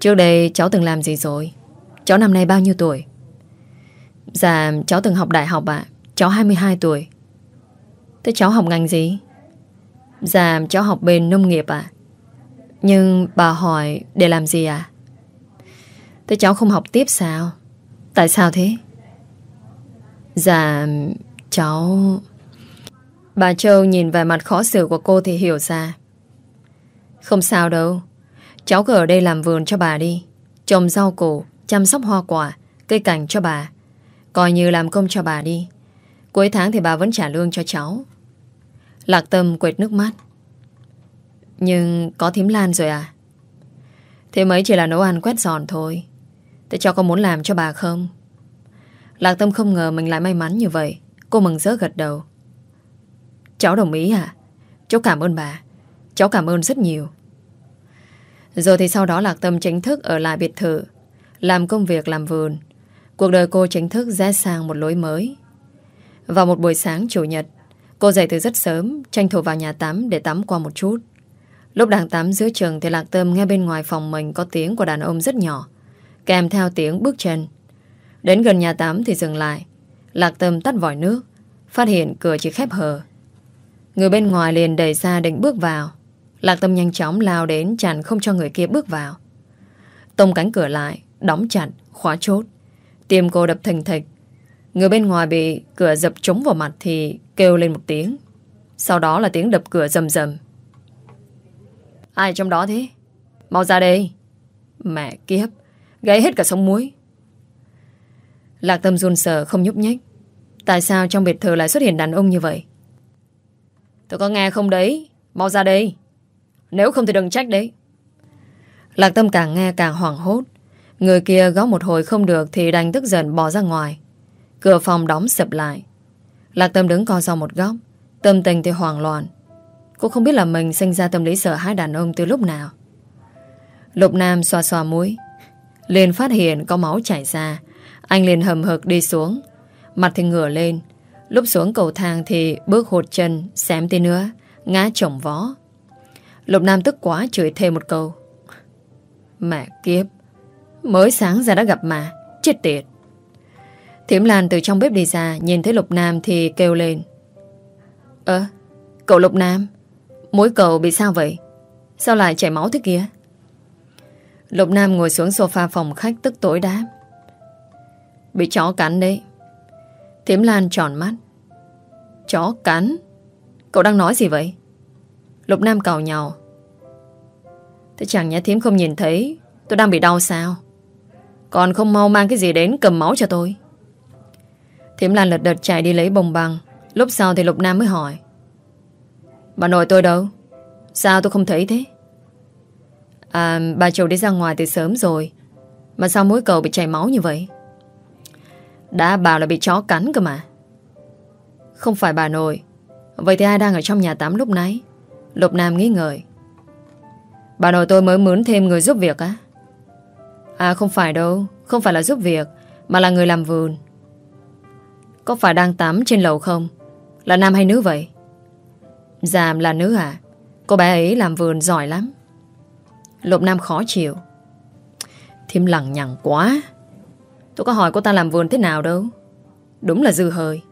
Trước đây cháu từng làm gì rồi? Cháu năm nay bao nhiêu tuổi? Dạ cháu từng học đại học ạ. Cháu 22 tuổi. Thế cháu học ngành gì? Dạ cháu học bên nông nghiệp ạ Nhưng bà hỏi, để làm gì ạ Thế cháu không học tiếp sao? Tại sao thế? Dạ cháu Bà Châu nhìn về mặt khó xử của cô thì hiểu ra. Không sao đâu. Cháu cứ ở đây làm vườn cho bà đi. Trồng rau củ, Chăm sóc hoa quả, Cây cảnh cho bà. Coi như làm công cho bà đi. Cuối tháng thì bà vẫn trả lương cho cháu. Lạc Tâm quệt nước mắt. Nhưng có thím Lan rồi à? Thế mấy chỉ là nấu ăn quét dọn thôi. Thế cho có muốn làm cho bà không? Lạc Tâm không ngờ mình lại may mắn như vậy. Cô mừng rỡ gật đầu. Cháu đồng ý à Cháu cảm ơn bà. Cháu cảm ơn rất nhiều. Rồi thì sau đó Lạc Tâm chính thức ở lại biệt thự, Làm công việc làm vườn. Cuộc đời cô chính thức rẽ sang một lối mới. Vào một buổi sáng chủ nhật Cô dậy từ rất sớm Tranh thủ vào nhà tắm để tắm qua một chút. Lúc đang tắm dưới trường Thì Lạc Tâm nghe bên ngoài phòng mình Có tiếng của đàn ông rất nhỏ. Kèm theo tiếng bước chân. Đến gần nhà tắm thì dừng lại. Lạc Tâm tắt vòi nước Phát hiện cửa chỉ khép hờ. Người bên ngoài liền đẩy ra định bước vào. Lạc Tâm nhanh chóng lao đến chặn không cho người kia bước vào. Tông cánh cửa lại Đóng chặt, khóa chốt. Tim cô đập thình thịch. Người bên ngoài bị cửa dập trúng vào mặt Thì kêu lên một tiếng Sau đó là tiếng đập cửa rầm rầm Ai trong đó thế Mau ra đây Mẹ kiếp Gây hết cả sông muối Lạc Tâm run sợ không nhúc nhích. Tại sao trong biệt thự lại xuất hiện đàn ông như vậy? Tôi có nghe không đấy? Mau ra đây. Nếu không thì đừng trách đấy. Lạc Tâm càng nghe càng hoảng hốt. Người kia gõ một hồi không được thì đành tức giận bỏ ra ngoài. Cửa phòng đóng sập lại. Lạc Tâm đứng co sau một góc. Tâm tình thì hoảng loạn. Cô không biết là mình sinh ra tâm lý sợ hãi đàn ông từ lúc nào. Lục Nam xoa xoa mũi. liền phát hiện có máu chảy ra. Anh liền hầm hực đi xuống. Mặt thì ngửa lên. Lúc xuống cầu thang thì bước hụt chân, xém tí nữa, ngã chồng vó. Lục Nam tức quá chửi thêm một câu. Mẹ kiếp, mới sáng ra đã gặp mà, chết tiệt. Thiểm Lan từ trong bếp đi ra, nhìn thấy Lục Nam thì kêu lên. Ơ, cậu Lục Nam, mũi cậu bị sao vậy? Sao lại chảy máu thế kia? Lục Nam ngồi xuống sofa phòng khách tức tối đáp. Bị chó cắn đấy. Thiểm Lan tròn mắt. Chó cắn? Cậu đang nói gì vậy? Lục Nam cào nhào: Thế chẳng nhẽ Thiểm không nhìn thấy tôi đang bị đau sao? Còn không mau mang cái gì đến cầm máu cho tôi. Thiểm Lan lật đật chạy đi lấy bồng bằng. Lúc sau thì Lục Nam mới hỏi. Bà nội tôi đâu? Sao tôi không thấy thế? À, bà chủ đi ra ngoài từ sớm rồi. Mà sao mối cầu bị chảy máu như vậy? Đã bảo là bị chó cắn cơ mà. Không phải bà nội. Vậy thì ai đang ở trong nhà tắm lúc nãy? Lục Nam nghĩ ngợi. Bà nội tôi mới mướn thêm người giúp việc á? À không phải đâu. Không phải là giúp việc. Mà là người làm vườn. Có phải đang tắm trên lầu không? Là nam hay nữ vậy? Dạ là nữ à? Cô bé ấy làm vườn giỏi lắm. Lục Nam khó chịu. Thêm lằng nhằng quá. Tôi có hỏi cô ta làm vườn thế nào đâu. Đúng là dư hơi.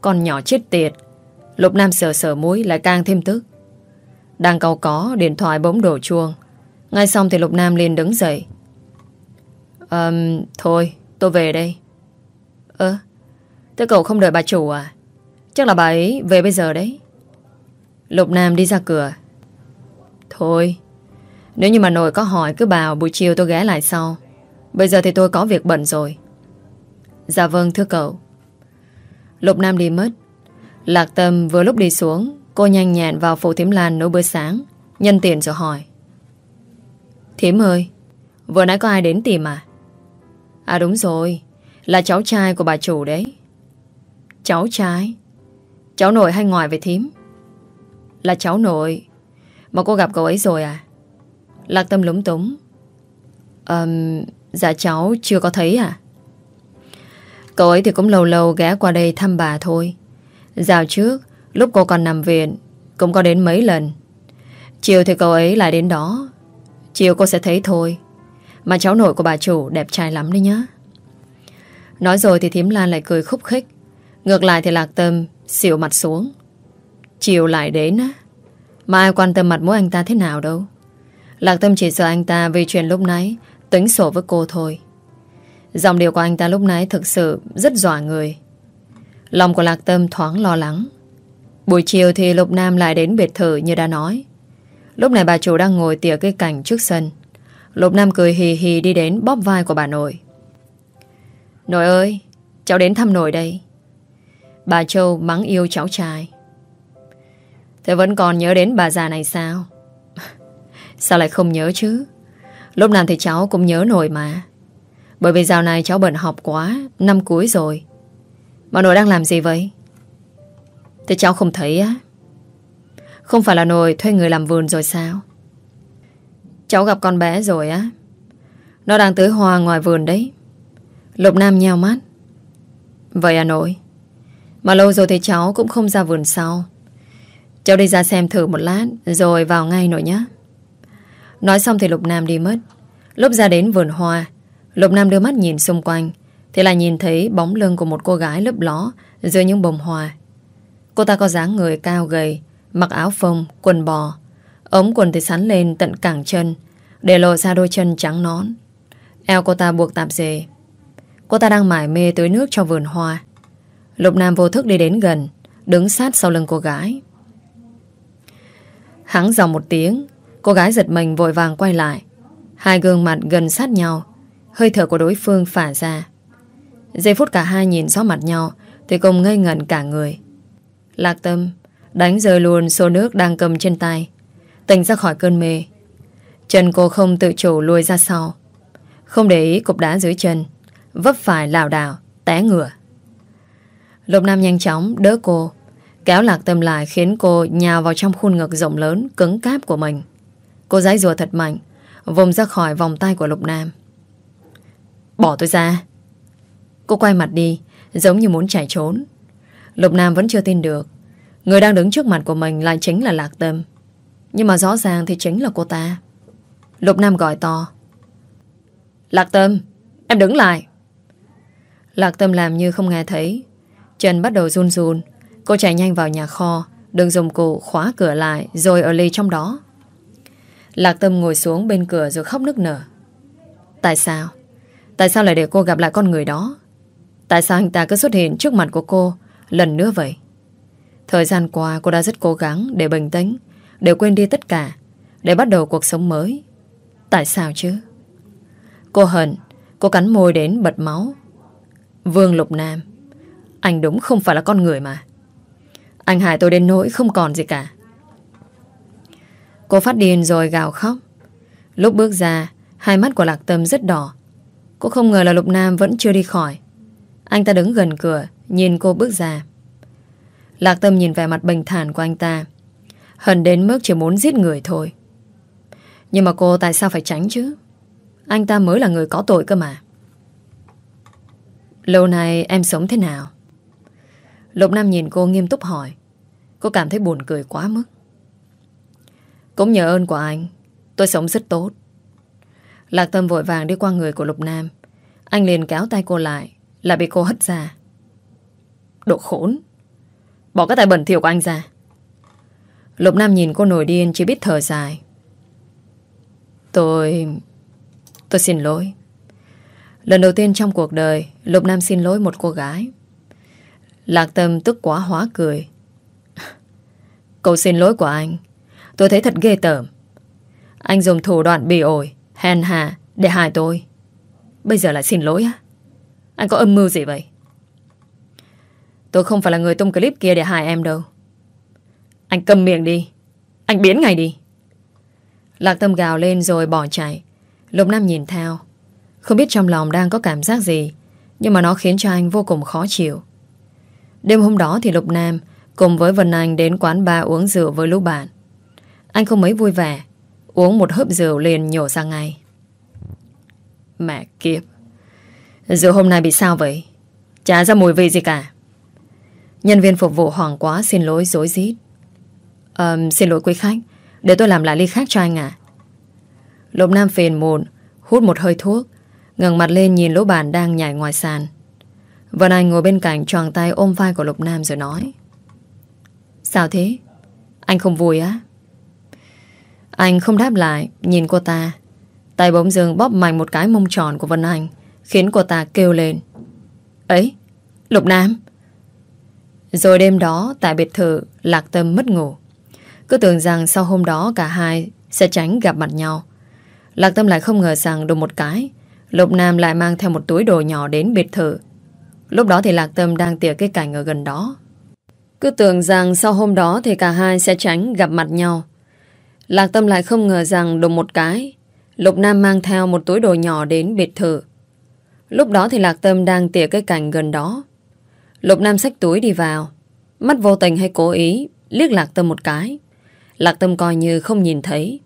Con nhỏ chết tiệt. Lục Nam sờ sờ mũi lại càng thêm tức. Đang cầu có, điện thoại bỗng đổ chuông. Ngay xong thì Lục Nam liền đứng dậy. Um, thôi, tôi về đây. Ơ, thế cậu không đợi bà chủ à? Chắc là bà ấy về bây giờ đấy. Lục Nam đi ra cửa. Thôi, nếu như mà nội có hỏi cứ bảo buổi chiều tôi ghé lại sau. Bây giờ thì tôi có việc bận rồi. Dạ vâng thưa cậu. Lục Nam đi mất. Lạc Tâm vừa lúc đi xuống, cô nhanh nhẹn vào phủ Thiểm Lan nấu bữa sáng, nhân tiện rồi hỏi. Thiểm ơi, vừa nãy có ai đến tìm à? À đúng rồi, là cháu trai của bà chủ đấy. Cháu trai? Cháu nội hay ngoài về thím? Là cháu nội. Mà cô gặp cậu ấy rồi à? Lạc tâm lúng túng. Um, dạ cháu chưa có thấy à? Cậu ấy thì cũng lâu lâu ghé qua đây thăm bà thôi. Dạo trước, lúc cô còn nằm viện, cũng có đến mấy lần. Chiều thì cậu ấy lại đến đó. Chiều cô sẽ thấy thôi. Mà cháu nội của bà chủ đẹp trai lắm đấy nhá. Nói rồi thì thím Lan lại cười khúc khích. Ngược lại thì Lạc Tâm xỉu mặt xuống. Chiều lại đến á. Mà ai quan tâm mặt mũi anh ta thế nào đâu. Lạc Tâm chỉ sợ anh ta vì chuyện lúc nãy tính sổ với cô thôi. Dòng điều của anh ta lúc nãy thực sự rất dọa người. Lòng của Lạc Tâm thoáng lo lắng. Buổi chiều thì Lục Nam lại đến biệt thự như đã nói. Lúc này bà chủ đang ngồi tỉa cây cảnh trước sân. Lục Nam cười hì hì đi đến bóp vai của bà nội. Nội ơi, cháu đến thăm nội đây. Bà Châu mắng yêu cháu trai. Thế vẫn còn nhớ đến bà già này sao? sao lại không nhớ chứ? Lúc nào thì cháu cũng nhớ nổi mà. Bởi vì dạo này cháu bận học quá, năm cuối rồi. Mà nội đang làm gì vậy? Thế cháu không thấy á? Không phải là nội thuê người làm vườn rồi sao? Cháu gặp con bé rồi á. Nó đang tưới hoa ngoài vườn đấy. Lục Nam nhào mắt. Vậy à nội? Mà lâu rồi thì cháu cũng không ra vườn sau. Cháu đi ra xem thử một lát Rồi vào ngay nội nhé Nói xong thì Lục Nam đi mất Lúc ra đến vườn hoa Lục Nam đưa mắt nhìn xung quanh Thì lại nhìn thấy bóng lưng của một cô gái lấp ló Dưới những bông hoa Cô ta có dáng người cao gầy Mặc áo phông, quần bò Ống quần thì sắn lên tận cẳng chân Để lộ ra đôi chân trắng nón Eo cô ta buộc tạp dề Cô ta đang mải mê tưới nước cho vườn hoa. Lục Nam vô thức đi đến gần, Đứng sát sau lưng cô gái. Hắn dòng một tiếng, Cô gái giật mình vội vàng quay lại. Hai gương mặt gần sát nhau, Hơi thở của đối phương phả ra. Giây phút cả hai nhìn rõ mặt nhau, Thì cùng ngây ngẩn cả người. Lạc tâm, Đánh rơi luôn xô nước đang cầm trên tay. Tỉnh ra khỏi cơn mê. Chân cô không tự chủ lùi ra sau. Không để ý cục đá dưới chân. Vấp phải lảo đảo, Té ngửa. Lục Nam nhanh chóng đỡ cô, Kéo lạc tâm lại khiến cô nhào vào trong khuôn ngực rộng lớn, Cứng cáp của mình. Cô giãy rùa thật mạnh, Vùng ra khỏi vòng tay của Lục Nam. Bỏ tôi ra. Cô quay mặt đi, Giống như muốn chạy trốn. Lục Nam vẫn chưa tin được, Người đang đứng trước mặt của mình lại chính là Lạc Tâm. Nhưng mà rõ ràng thì chính là cô ta. Lục Nam gọi to. Lạc Tâm, Em đứng lại. Lạc Tâm làm như không nghe thấy. Chân bắt đầu run run. Cô chạy nhanh vào nhà kho Đừng dùng cụ khóa cửa lại, Rồi ở lì trong đó. Lạc Tâm ngồi xuống bên cửa rồi khóc nức nở. Tại sao? Tại sao lại để cô gặp lại con người đó? Tại sao anh ta cứ xuất hiện trước mặt của cô Lần nữa vậy? Thời gian qua, cô đã rất cố gắng Để bình tĩnh, Để quên đi tất cả, Để bắt đầu cuộc sống mới. Tại sao chứ? Cô hận, Cô cắn môi đến bật máu. Vương Lục Nam. Anh đúng không phải là con người mà. Anh hại tôi đến nỗi không còn gì cả. Cô phát điên rồi gào khóc. Lúc bước ra, Hai mắt của Lạc Tâm rất đỏ. Cô không ngờ là Lục Nam vẫn chưa đi khỏi. Anh ta đứng gần cửa, Nhìn cô bước ra. Lạc Tâm nhìn vẻ mặt bình thản của anh ta. Hận đến mức chỉ muốn giết người thôi. Nhưng mà cô tại sao phải tránh chứ? Anh ta mới là người có tội cơ mà. Lâu nay em sống thế nào? Lục Nam nhìn cô nghiêm túc hỏi. Cô cảm thấy buồn cười quá mức. Cũng nhờ ơn của anh, Tôi sống rất tốt. Lạc Tâm vội vàng đi qua người của Lục Nam. Anh liền kéo tay cô lại, Là bị cô hất ra. Độ khốn! Bỏ cái tay bẩn thỉu của anh ra. Lục Nam nhìn cô nổi điên Chỉ biết thở dài. Tôi... Tôi xin lỗi. Lần đầu tiên trong cuộc đời, Lục Nam xin lỗi một cô gái. Lạc Tâm tức quá hóa cười. Câu xin lỗi của anh. Tôi thấy thật ghê tởm. Anh dùng thủ đoạn bị ổi, Hèn hà để hại tôi. Bây giờ lại xin lỗi á. Anh có âm mưu gì vậy? Tôi không phải là người tung clip kia để hại em đâu. Anh cầm miệng đi. Anh biến ngay đi. Lạc tâm gào lên rồi bỏ chạy. Lục Nam nhìn theo. Không biết trong lòng đang có cảm giác gì Nhưng mà nó khiến cho anh vô cùng khó chịu. Đêm hôm đó thì Lục Nam Cùng với Vân Anh đến quán bar uống rượu với lũ bạn. Anh không mấy vui vẻ Uống một hớp rượu liền nhổ ra ngay. Mẹ kiếp Rượu hôm nay bị sao vậy? Chả ra mùi vị gì cả. Nhân viên phục vụ hoảng quá xin lỗi dối rít. Um, Xin lỗi quý khách Để tôi làm lại ly khác cho anh à Lục Nam phiền muộn Hút một hơi thuốc ngẩng mặt lên nhìn lỗ bàn đang nhảy ngoài sàn. Vân Anh ngồi bên cạnh tròn tay ôm vai của Lục Nam rồi nói Sao thế? Anh không vui á? Anh không đáp lại Nhìn cô ta. Tay bỗng dưng bóp mạnh một cái mông tròn của Vân Anh Khiến cô ta kêu lên Ấy, Lục Nam. Rồi đêm đó Tại biệt thự Lạc Tâm mất ngủ. Cứ tưởng rằng sau hôm đó cả hai Sẽ tránh gặp mặt nhau. Lạc Tâm lại không ngờ rằng đùng một cái Lục Nam lại mang theo một túi đồ nhỏ đến biệt thự. Lúc đó thì Lạc Tâm đang tỉa cái cảnh ở gần đó. Cứ tưởng rằng sau hôm đó Thì cả hai sẽ tránh gặp mặt nhau. Lạc Tâm lại không ngờ rằng đùng một cái, Lục Nam mang theo một túi đồ nhỏ đến biệt thự. Lúc đó thì Lạc Tâm đang tỉa cái cảnh gần đó. Lục Nam xách túi đi vào. Mắt vô tình hay cố ý, Liếc Lạc Tâm một cái. Lạc Tâm coi như không nhìn thấy.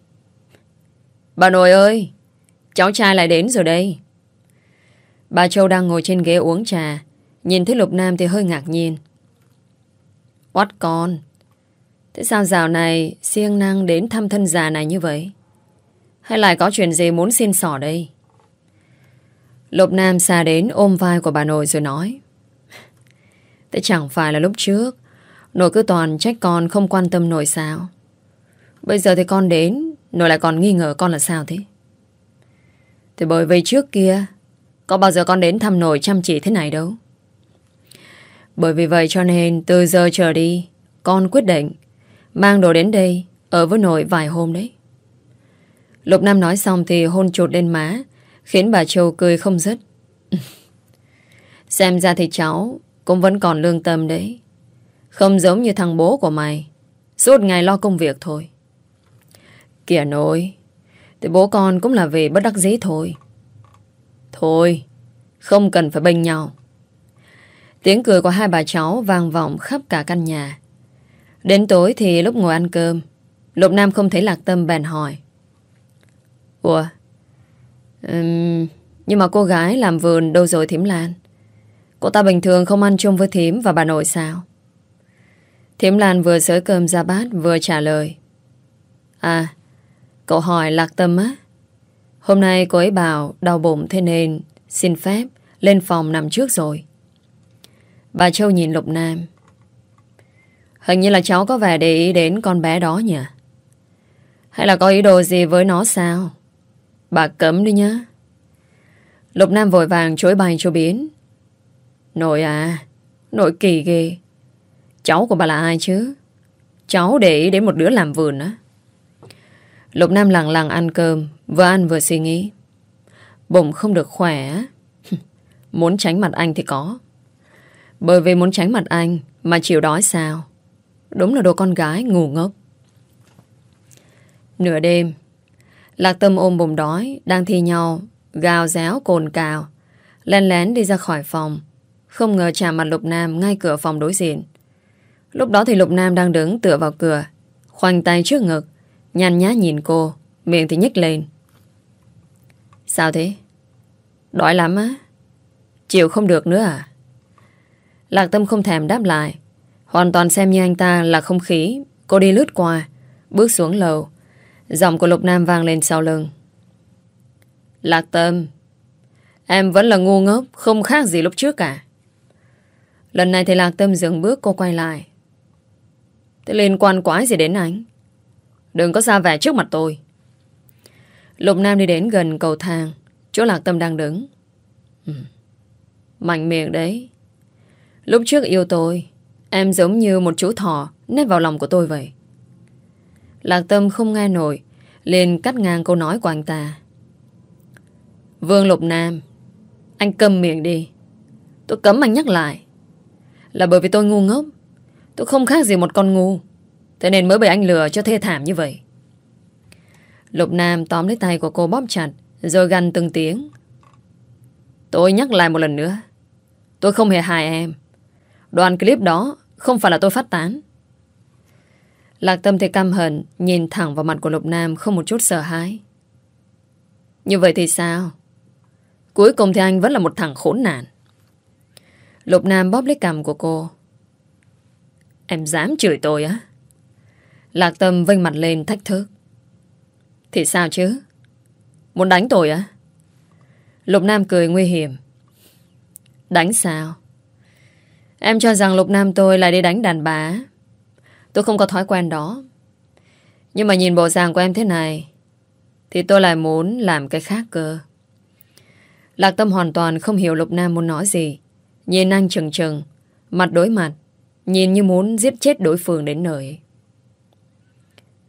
Bà nội ơi! Cháu trai lại đến rồi đây. Bà Châu đang ngồi trên ghế uống trà. Nhìn thấy Lục Nam thì hơi ngạc nhiên. What con? Thế sao dạo này siêng năng đến thăm thân già này như vậy? Hay lại có chuyện gì muốn xin sỏ đây? Lục Nam xa đến ôm vai của bà nội rồi nói. Thế chẳng phải là lúc trước. Nội cứ toàn trách con không quan tâm nội sao. Bây giờ thì con đến, Nội lại còn nghi ngờ con là sao thế? Thì bởi vì trước kia Có bao giờ con đến thăm nội chăm chỉ thế này đâu Bởi vì vậy cho nên Từ giờ trở đi Con quyết định Mang đồ đến đây Ở với nội vài hôm đấy Lục Nam nói xong thì hôn chuột lên má Khiến bà Châu cười không dứt Xem ra thì cháu cũng vẫn còn lương tâm đấy. Không giống như thằng bố của mày. Suốt ngày lo công việc thôi. Kìa nội, thì bố con cũng là vì bất đắc dĩ thôi. Thôi, không cần phải bênh nhau. Tiếng cười của hai bà cháu vang vọng khắp cả căn nhà. Đến tối thì lúc ngồi ăn cơm, Lục Nam không thấy lạc tâm bèn hỏi. Ủa? Um, nhưng mà cô gái làm vườn đâu rồi Thiểm Lan? Cô ta bình thường không ăn chung với Thiểm và bà nội sao? Thiểm Lan vừa sới cơm ra bát vừa trả lời. À, cậu hỏi lạc tâm á? Hôm nay cô ấy bảo đau bụng thế nên xin phép lên phòng nằm trước rồi. Bà Châu nhìn Lục Nam. Hình như là cháu có vẻ để ý đến con bé đó nhỉ? Hay là có ý đồ gì với nó sao? Bà cấm đi nhá. Lục Nam vội vàng chối bày cho biến. Nội à, nội kỳ ghê. Cháu của bà là ai chứ? Cháu để ý đến một đứa làm vườn á. Lục Nam lặng lặng ăn cơm, vừa ăn vừa suy nghĩ. Bụng không được khỏe. muốn tránh mặt anh thì có. Bởi vì muốn tránh mặt anh mà chịu đói sao? Đúng là đồ con gái ngu ngốc. Nửa đêm, Lạc Tâm ôm bụng đói, đang thi nhau, gào réo cồn cào, lén lén đi ra khỏi phòng. Không ngờ chạm mặt Lục Nam ngay cửa phòng đối diện. Lúc đó thì Lục Nam đang đứng tựa vào cửa, khoanh tay trước ngực, nhăn nhá nhìn cô, miệng thì nhếch lên. Sao thế? Đói lắm á? Chịu không được nữa à? Lạc Tâm không thèm đáp lại, hoàn toàn xem như anh ta là không khí. Cô đi lướt qua, bước xuống lầu, Giọng của Lục Nam vang lên sau lưng Lạc Tâm Em vẫn là ngu ngốc Không khác gì lúc trước cả Lần này thì Lạc Tâm dừng bước cô quay lại Thế liên quan quái gì đến anh Đừng có ra vẻ trước mặt tôi. Lục Nam đi đến gần cầu thang. Chỗ Lạc Tâm đang đứng. Ừ. Mạnh miệng đấy. Lúc trước yêu tôi, Em giống như một chú thỏ Nếp vào lòng của tôi vậy. Lạc Tâm không nghe nổi, liền cắt ngang câu nói của anh ta. Vương Lục Nam, Anh cầm miệng đi. Tôi cấm anh nhắc lại. Là bởi vì tôi ngu ngốc. Tôi không khác gì một con ngu. Thế nên mới bị anh lừa cho thê thảm như vậy. Lục Nam tóm lấy tay của cô bóp chặt, Rồi gằn từng tiếng. Tôi nhắc lại một lần nữa. Tôi không hề hại em. Đoạn clip đó không phải là tôi phát tán. Lạc tâm thì căm hận, Nhìn thẳng vào mặt của Lục Nam Không một chút sợ hãi. Như vậy thì sao? Cuối cùng thì anh vẫn là một thằng khốn nạn. Lục Nam bóp lấy cằm của cô. Em dám chửi tôi á? Lạc tâm vênh mặt lên thách thức. Thì sao chứ? Muốn đánh tôi á? Lục Nam cười nguy hiểm. Đánh sao? Em cho rằng Lục Nam tôi lại đi đánh đàn bà Tôi không có thói quen đó. Nhưng mà nhìn bộ dạng của em thế này, Thì tôi lại muốn làm cái khác cơ. Lạc Tâm hoàn toàn không hiểu Lục Nam muốn nói gì. Nhìn anh chừng chừng, Mặt đối mặt, Nhìn như muốn giết chết đối phương đến nơi.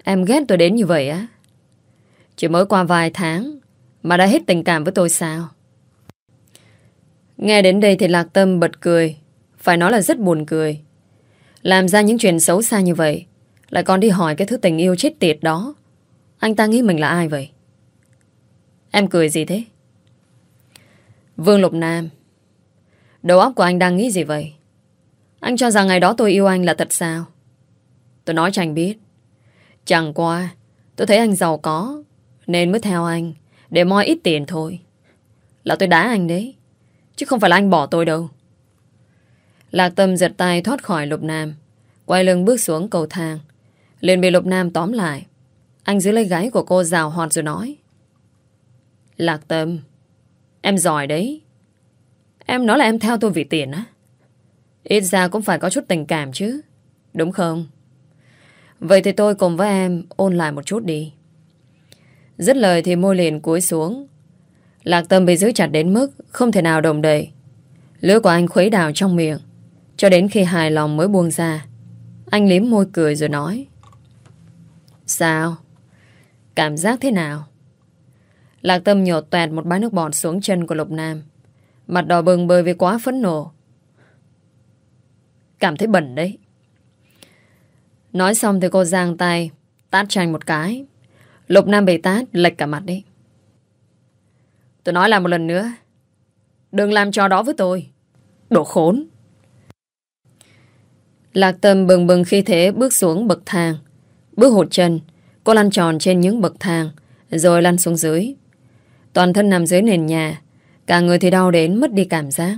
Em ghét tôi đến như vậy á. Chỉ mới qua vài tháng Mà đã hết tình cảm với tôi sao? Nghe đến đây thì Lạc Tâm bật cười. Phải nói là rất buồn cười. Làm ra những chuyện xấu xa như vậy, Lại còn đi hỏi cái thứ tình yêu chết tiệt đó. Anh ta nghĩ mình là ai vậy? Em cười gì thế? Vương Lục Nam, Đầu óc của anh đang nghĩ gì vậy? Anh cho rằng ngày đó tôi yêu anh là thật sao? Tôi nói cho anh biết. Chẳng qua, Tôi thấy anh giàu có, Nên mới theo anh, Để moi ít tiền thôi. Là tôi đá anh đấy, Chứ không phải là anh bỏ tôi đâu. Lạc Tâm giật tay thoát khỏi Lục Nam, Quay lưng bước xuống cầu thang, liền bị Lục Nam tóm lại. Anh giữ lấy gáy của cô rào hoạt rồi nói, Lạc Tâm, Em giỏi đấy. Em nói là em theo tôi vì tiền á. Ít ra cũng phải có chút tình cảm chứ, Đúng không? Vậy thì tôi cùng với em ôn lại một chút đi. Dứt lời thì môi liền cúi xuống. Lạc Tâm bị giữ chặt đến mức Không thể nào đồng đầy Lưỡi của anh khuấy đào trong miệng, cho đến khi hài lòng mới buông ra. Anh liếm môi cười rồi nói, Sao? Cảm giác thế nào? Lạc tâm nhột toẹt một bát nước bọt xuống chân của Lục Nam. Mặt đỏ bừng bởi vì quá phẫn nộ. Cảm thấy bẩn đấy. Nói xong thì cô giang tay, Tát tranh một cái. Lục Nam bị tát, lệch cả mặt đi. Tôi nói lại một lần nữa. Đừng làm trò đó với tôi. Đồ khốn. Lạc tâm bừng bừng khi thế bước xuống bậc thang. Bước hụt chân, Cô lăn tròn trên những bậc thang, Rồi lăn xuống dưới. Toàn thân nằm dưới nền nhà, Cả người thì đau đến mất đi cảm giác.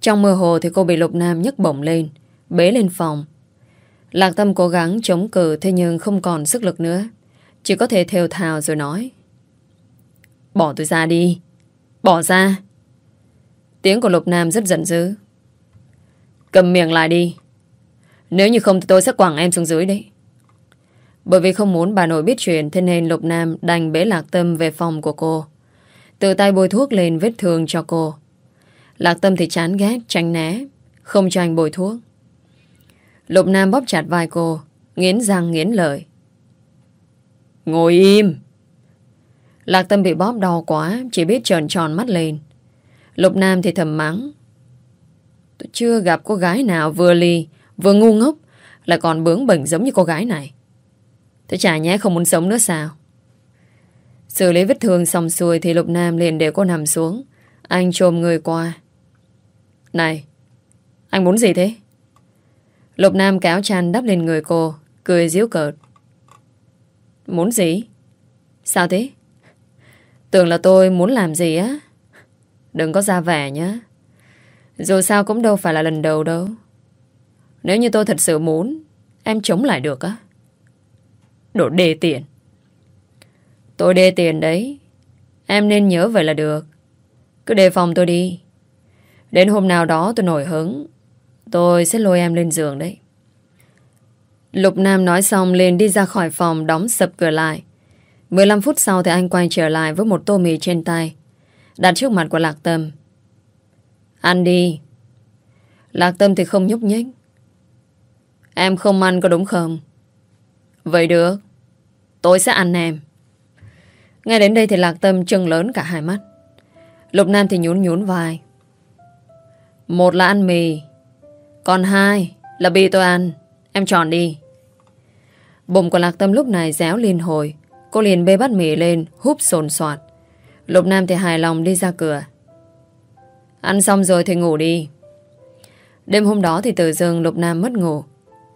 Trong mơ hồ thì cô bị Lục Nam nhấc bổng lên, Bế lên phòng Lạc tâm cố gắng chống cự Thế nhưng không còn sức lực nữa. Chỉ có thể theo thào rồi nói. Bỏ tôi ra đi. Bỏ ra. Tiếng của Lục Nam rất giận dữ. Cầm miệng lại đi. Nếu như không thì tôi sẽ quẳng em xuống dưới đấy. Bởi vì không muốn bà nội biết chuyện, Thế nên Lục Nam đành bế Lạc Tâm về phòng của cô. Tự tay bôi thuốc lên vết thương cho cô. Lạc Tâm thì chán ghét, Tránh né, Không cho anh bôi thuốc. Lục Nam bóp chặt vai cô, Nghiến răng nghiến lợi. Ngồi im. Lạc Tâm bị bóp đau quá, Chỉ biết tròn tròn mắt lên. Lục Nam thì thầm mắng. Tôi chưa gặp cô gái nào vừa ly Vừa ngu ngốc, Lại còn bướng bỉnh giống như cô gái này. Thế chả nhé không muốn sống nữa sao? Xử lý vết thương xong xuôi Thì Lục Nam liền để cô nằm xuống. Anh trồm người qua. Này, Anh muốn gì thế? Lục Nam kéo chăn đắp lên người cô, Cười díu cợt. Muốn gì? Sao thế? Tưởng là tôi muốn làm gì á? Đừng có ra vẻ nhá. Dù sao cũng đâu phải là lần đầu đâu. Nếu như tôi thật sự muốn, Em chống lại được á. Đồ đề tiền Tôi đê tiền đấy. Em nên nhớ vậy là được. Cứ đề phòng tôi đi. Đến hôm nào đó tôi nổi hứng Tôi sẽ lôi em lên giường đấy. Lục Nam nói xong liền đi ra khỏi phòng Đóng sập cửa lại. 15 phút sau thì anh quay trở lại Với một tô mì trên tay, Đặt trước mặt của Lạc Tâm. Ăn đi. Lạc Tâm thì không nhúc nhích. Em không ăn có đúng không? Vậy được, Tôi sẽ ăn em. Ngay đến đây thì Lạc Tâm trừng lớn cả hai mắt. Lục Nam thì nhún nhún vai. Một là ăn mì còn hai, là bi tôi ăn. Em chọn đi. Bụng của Lạc Tâm lúc này réo liên hồi. Cô liền bê bát mì lên, Húp sồn soạt. Lục Nam thì hài lòng đi ra cửa. Ăn xong rồi thì ngủ đi. Đêm hôm đó thì từ dưng Lục Nam mất ngủ.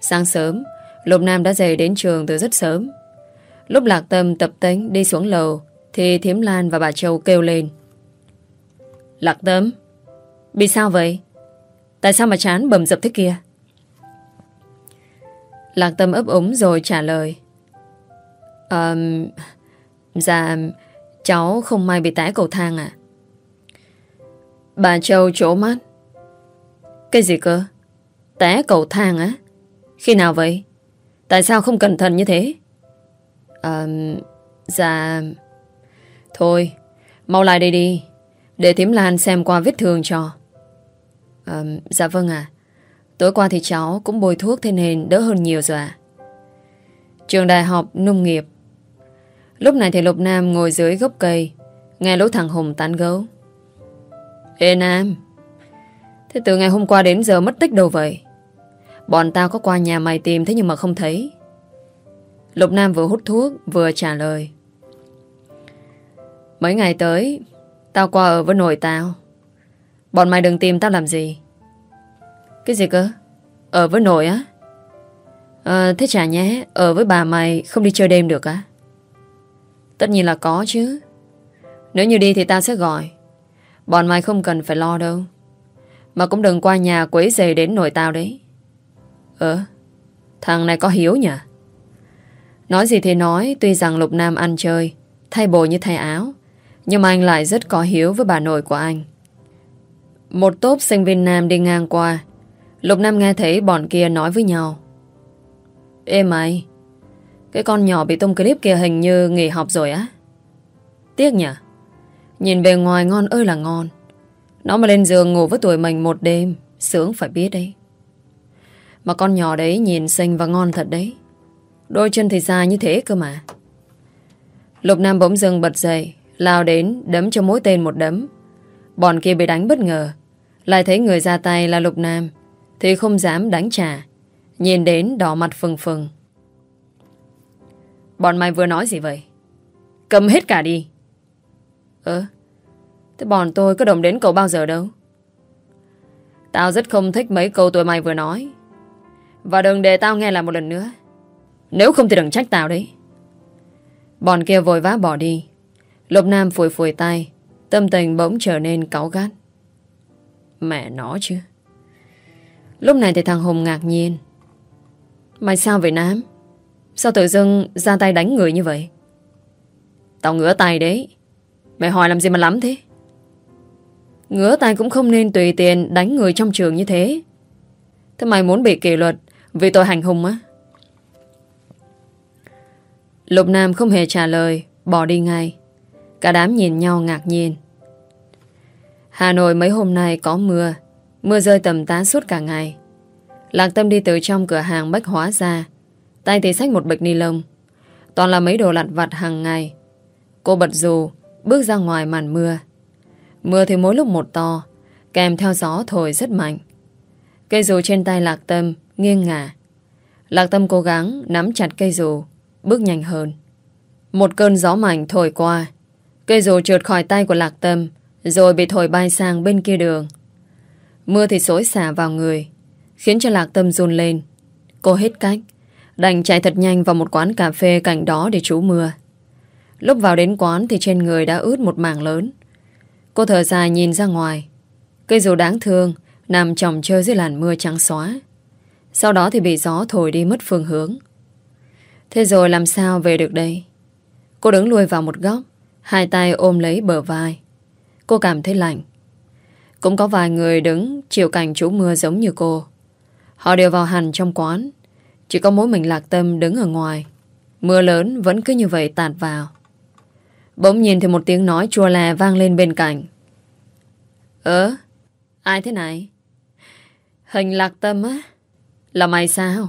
Sáng sớm, Lục Nam đã dậy đến trường từ rất sớm. Lúc Lạc Tâm tập tính đi xuống lầu, Thì Thiếm Lan và bà Châu kêu lên. Lạc Tâm, Bị sao vậy? Tại sao mà chán bầm dập thế kia? Lạc Tâm ấp ống rồi trả lời. Um, Dạ Cháu không may bị té cầu thang à Bà Châu trố mắt. Cái gì cơ? Té cầu thang á? Khi nào vậy? Tại sao không cẩn thận như thế? Um, Dạ Thôi Mau lại đây đi Để Thiếm Lan xem qua vết thương cho à, Dạ vâng ạ. Tối qua thì cháu cũng bôi thuốc Thế nên đỡ hơn nhiều rồi ạ. Trường đại học nông nghiệp. Lúc này thì Lục Nam ngồi dưới gốc cây Nghe lũ thằng Hùng tán gấu. Ê Nam Thế từ ngày hôm qua đến giờ mất tích đâu vậy? Bọn tao có qua nhà mày tìm Thế nhưng mà không thấy. Lục Nam vừa hút thuốc Vừa trả lời. Mấy ngày tới Tao qua ở với nội tao. Bọn mày đừng tìm tao làm gì. Cái gì cơ? Ở với nội á? À, Thế chả nhé Ở với bà mày không đi chơi đêm được á? Tất nhiên là có chứ. Nếu như đi thì tao sẽ gọi. Bọn mày không cần phải lo đâu. Mà cũng đừng qua nhà quấy rầy đến nội tao đấy. Ờ Thằng này có hiếu nhỉ? Nói gì thì nói Tuy rằng Lục Nam ăn chơi Thay bồ như thay áo Nhưng mà anh lại rất có hiếu với bà nội của anh. Một tốp sinh viên nam đi ngang qua. Lục Nam nghe thấy bọn kia nói với nhau. Ê mày, cái con nhỏ bị tung clip kia hình như nghỉ học rồi á. Tiếc nhỉ? Nhìn bề ngoài ngon ơi là ngon. Nó mà lên giường ngủ với tuổi mình một đêm, Sướng phải biết đấy. Mà con nhỏ đấy nhìn xinh và ngon thật đấy. Đôi chân thì dài như thế cơ mà. Lục Nam bỗng dưng bật dậy, Lao đến đấm cho mỗi tên một đấm. Bọn kia bị đánh bất ngờ. Lại thấy người ra tay là Lục Nam, Thì không dám đánh trả. Nhìn đến đỏ mặt phừng phừng. Bọn mày vừa nói gì vậy? Cầm hết cả đi. Ơ, Thế bọn tôi có đồng đến cậu bao giờ đâu? Tao rất không thích mấy câu tụi mày vừa nói. Và đừng để tao nghe lại một lần nữa. Nếu không thì đừng trách tao đấy. Bọn kia vội vã bỏ đi. Lục Nam phủi phủi tay Tâm tình bỗng trở nên cáu gắt. Mẹ nó chứ. Lúc này thì thằng Hùng ngạc nhiên. Mày sao vậy Nam? Sao tự dưng ra tay đánh người như vậy? Tao ngửa tay đấy. Mày hỏi làm gì mà lắm thế? Ngửa tay cũng không nên tùy tiện Đánh người trong trường như thế. Thế mày muốn bị kỷ luật Vì tội hành hùng á? Lục Nam không hề trả lời, Bỏ đi ngay. Cả đám nhìn nhau ngạc nhiên. Hà Nội mấy hôm nay có mưa Mưa rơi tầm tá suốt cả ngày. Lạc Tâm đi từ trong cửa hàng bách hóa ra, Tay thì xách một bịch ni lông. Toàn là mấy đồ lặt vặt hàng ngày. Cô bật dù, Bước ra ngoài màn mưa. Mưa thì mỗi lúc một to, Kèm theo gió thổi rất mạnh. Cây dù trên tay Lạc Tâm nghiêng ngả. Lạc Tâm cố gắng nắm chặt cây dù, Bước nhanh hơn. Một cơn gió mạnh thổi qua Cây dù trượt khỏi tay của Lạc Tâm, Rồi bị thổi bay sang bên kia đường. Mưa thì xối xả vào người, Khiến cho Lạc Tâm run lên. Cô hết cách, Đành chạy thật nhanh vào một quán cà phê cạnh đó để trú mưa. Lúc vào đến quán thì trên người đã ướt một mảng lớn. Cô thở dài nhìn ra ngoài. Cây dù đáng thương Nằm chồng chơi dưới làn mưa trắng xóa. Sau đó thì bị gió thổi đi mất phương hướng. Thế rồi làm sao về được đây? Cô đứng lùi vào một góc Hai tay ôm lấy bờ vai. Cô cảm thấy lạnh. Cũng có vài người đứng chịu cảnh chú mưa giống như cô. Họ đều vào hành trong quán. Chỉ có mỗi mình lạc tâm đứng ở ngoài. Mưa lớn vẫn cứ như vậy tạt vào. Bỗng nhìn thì một tiếng nói chua lè vang lên bên cạnh. Ơ, Ai thế này? Hình lạc tâm á? Là mày sao?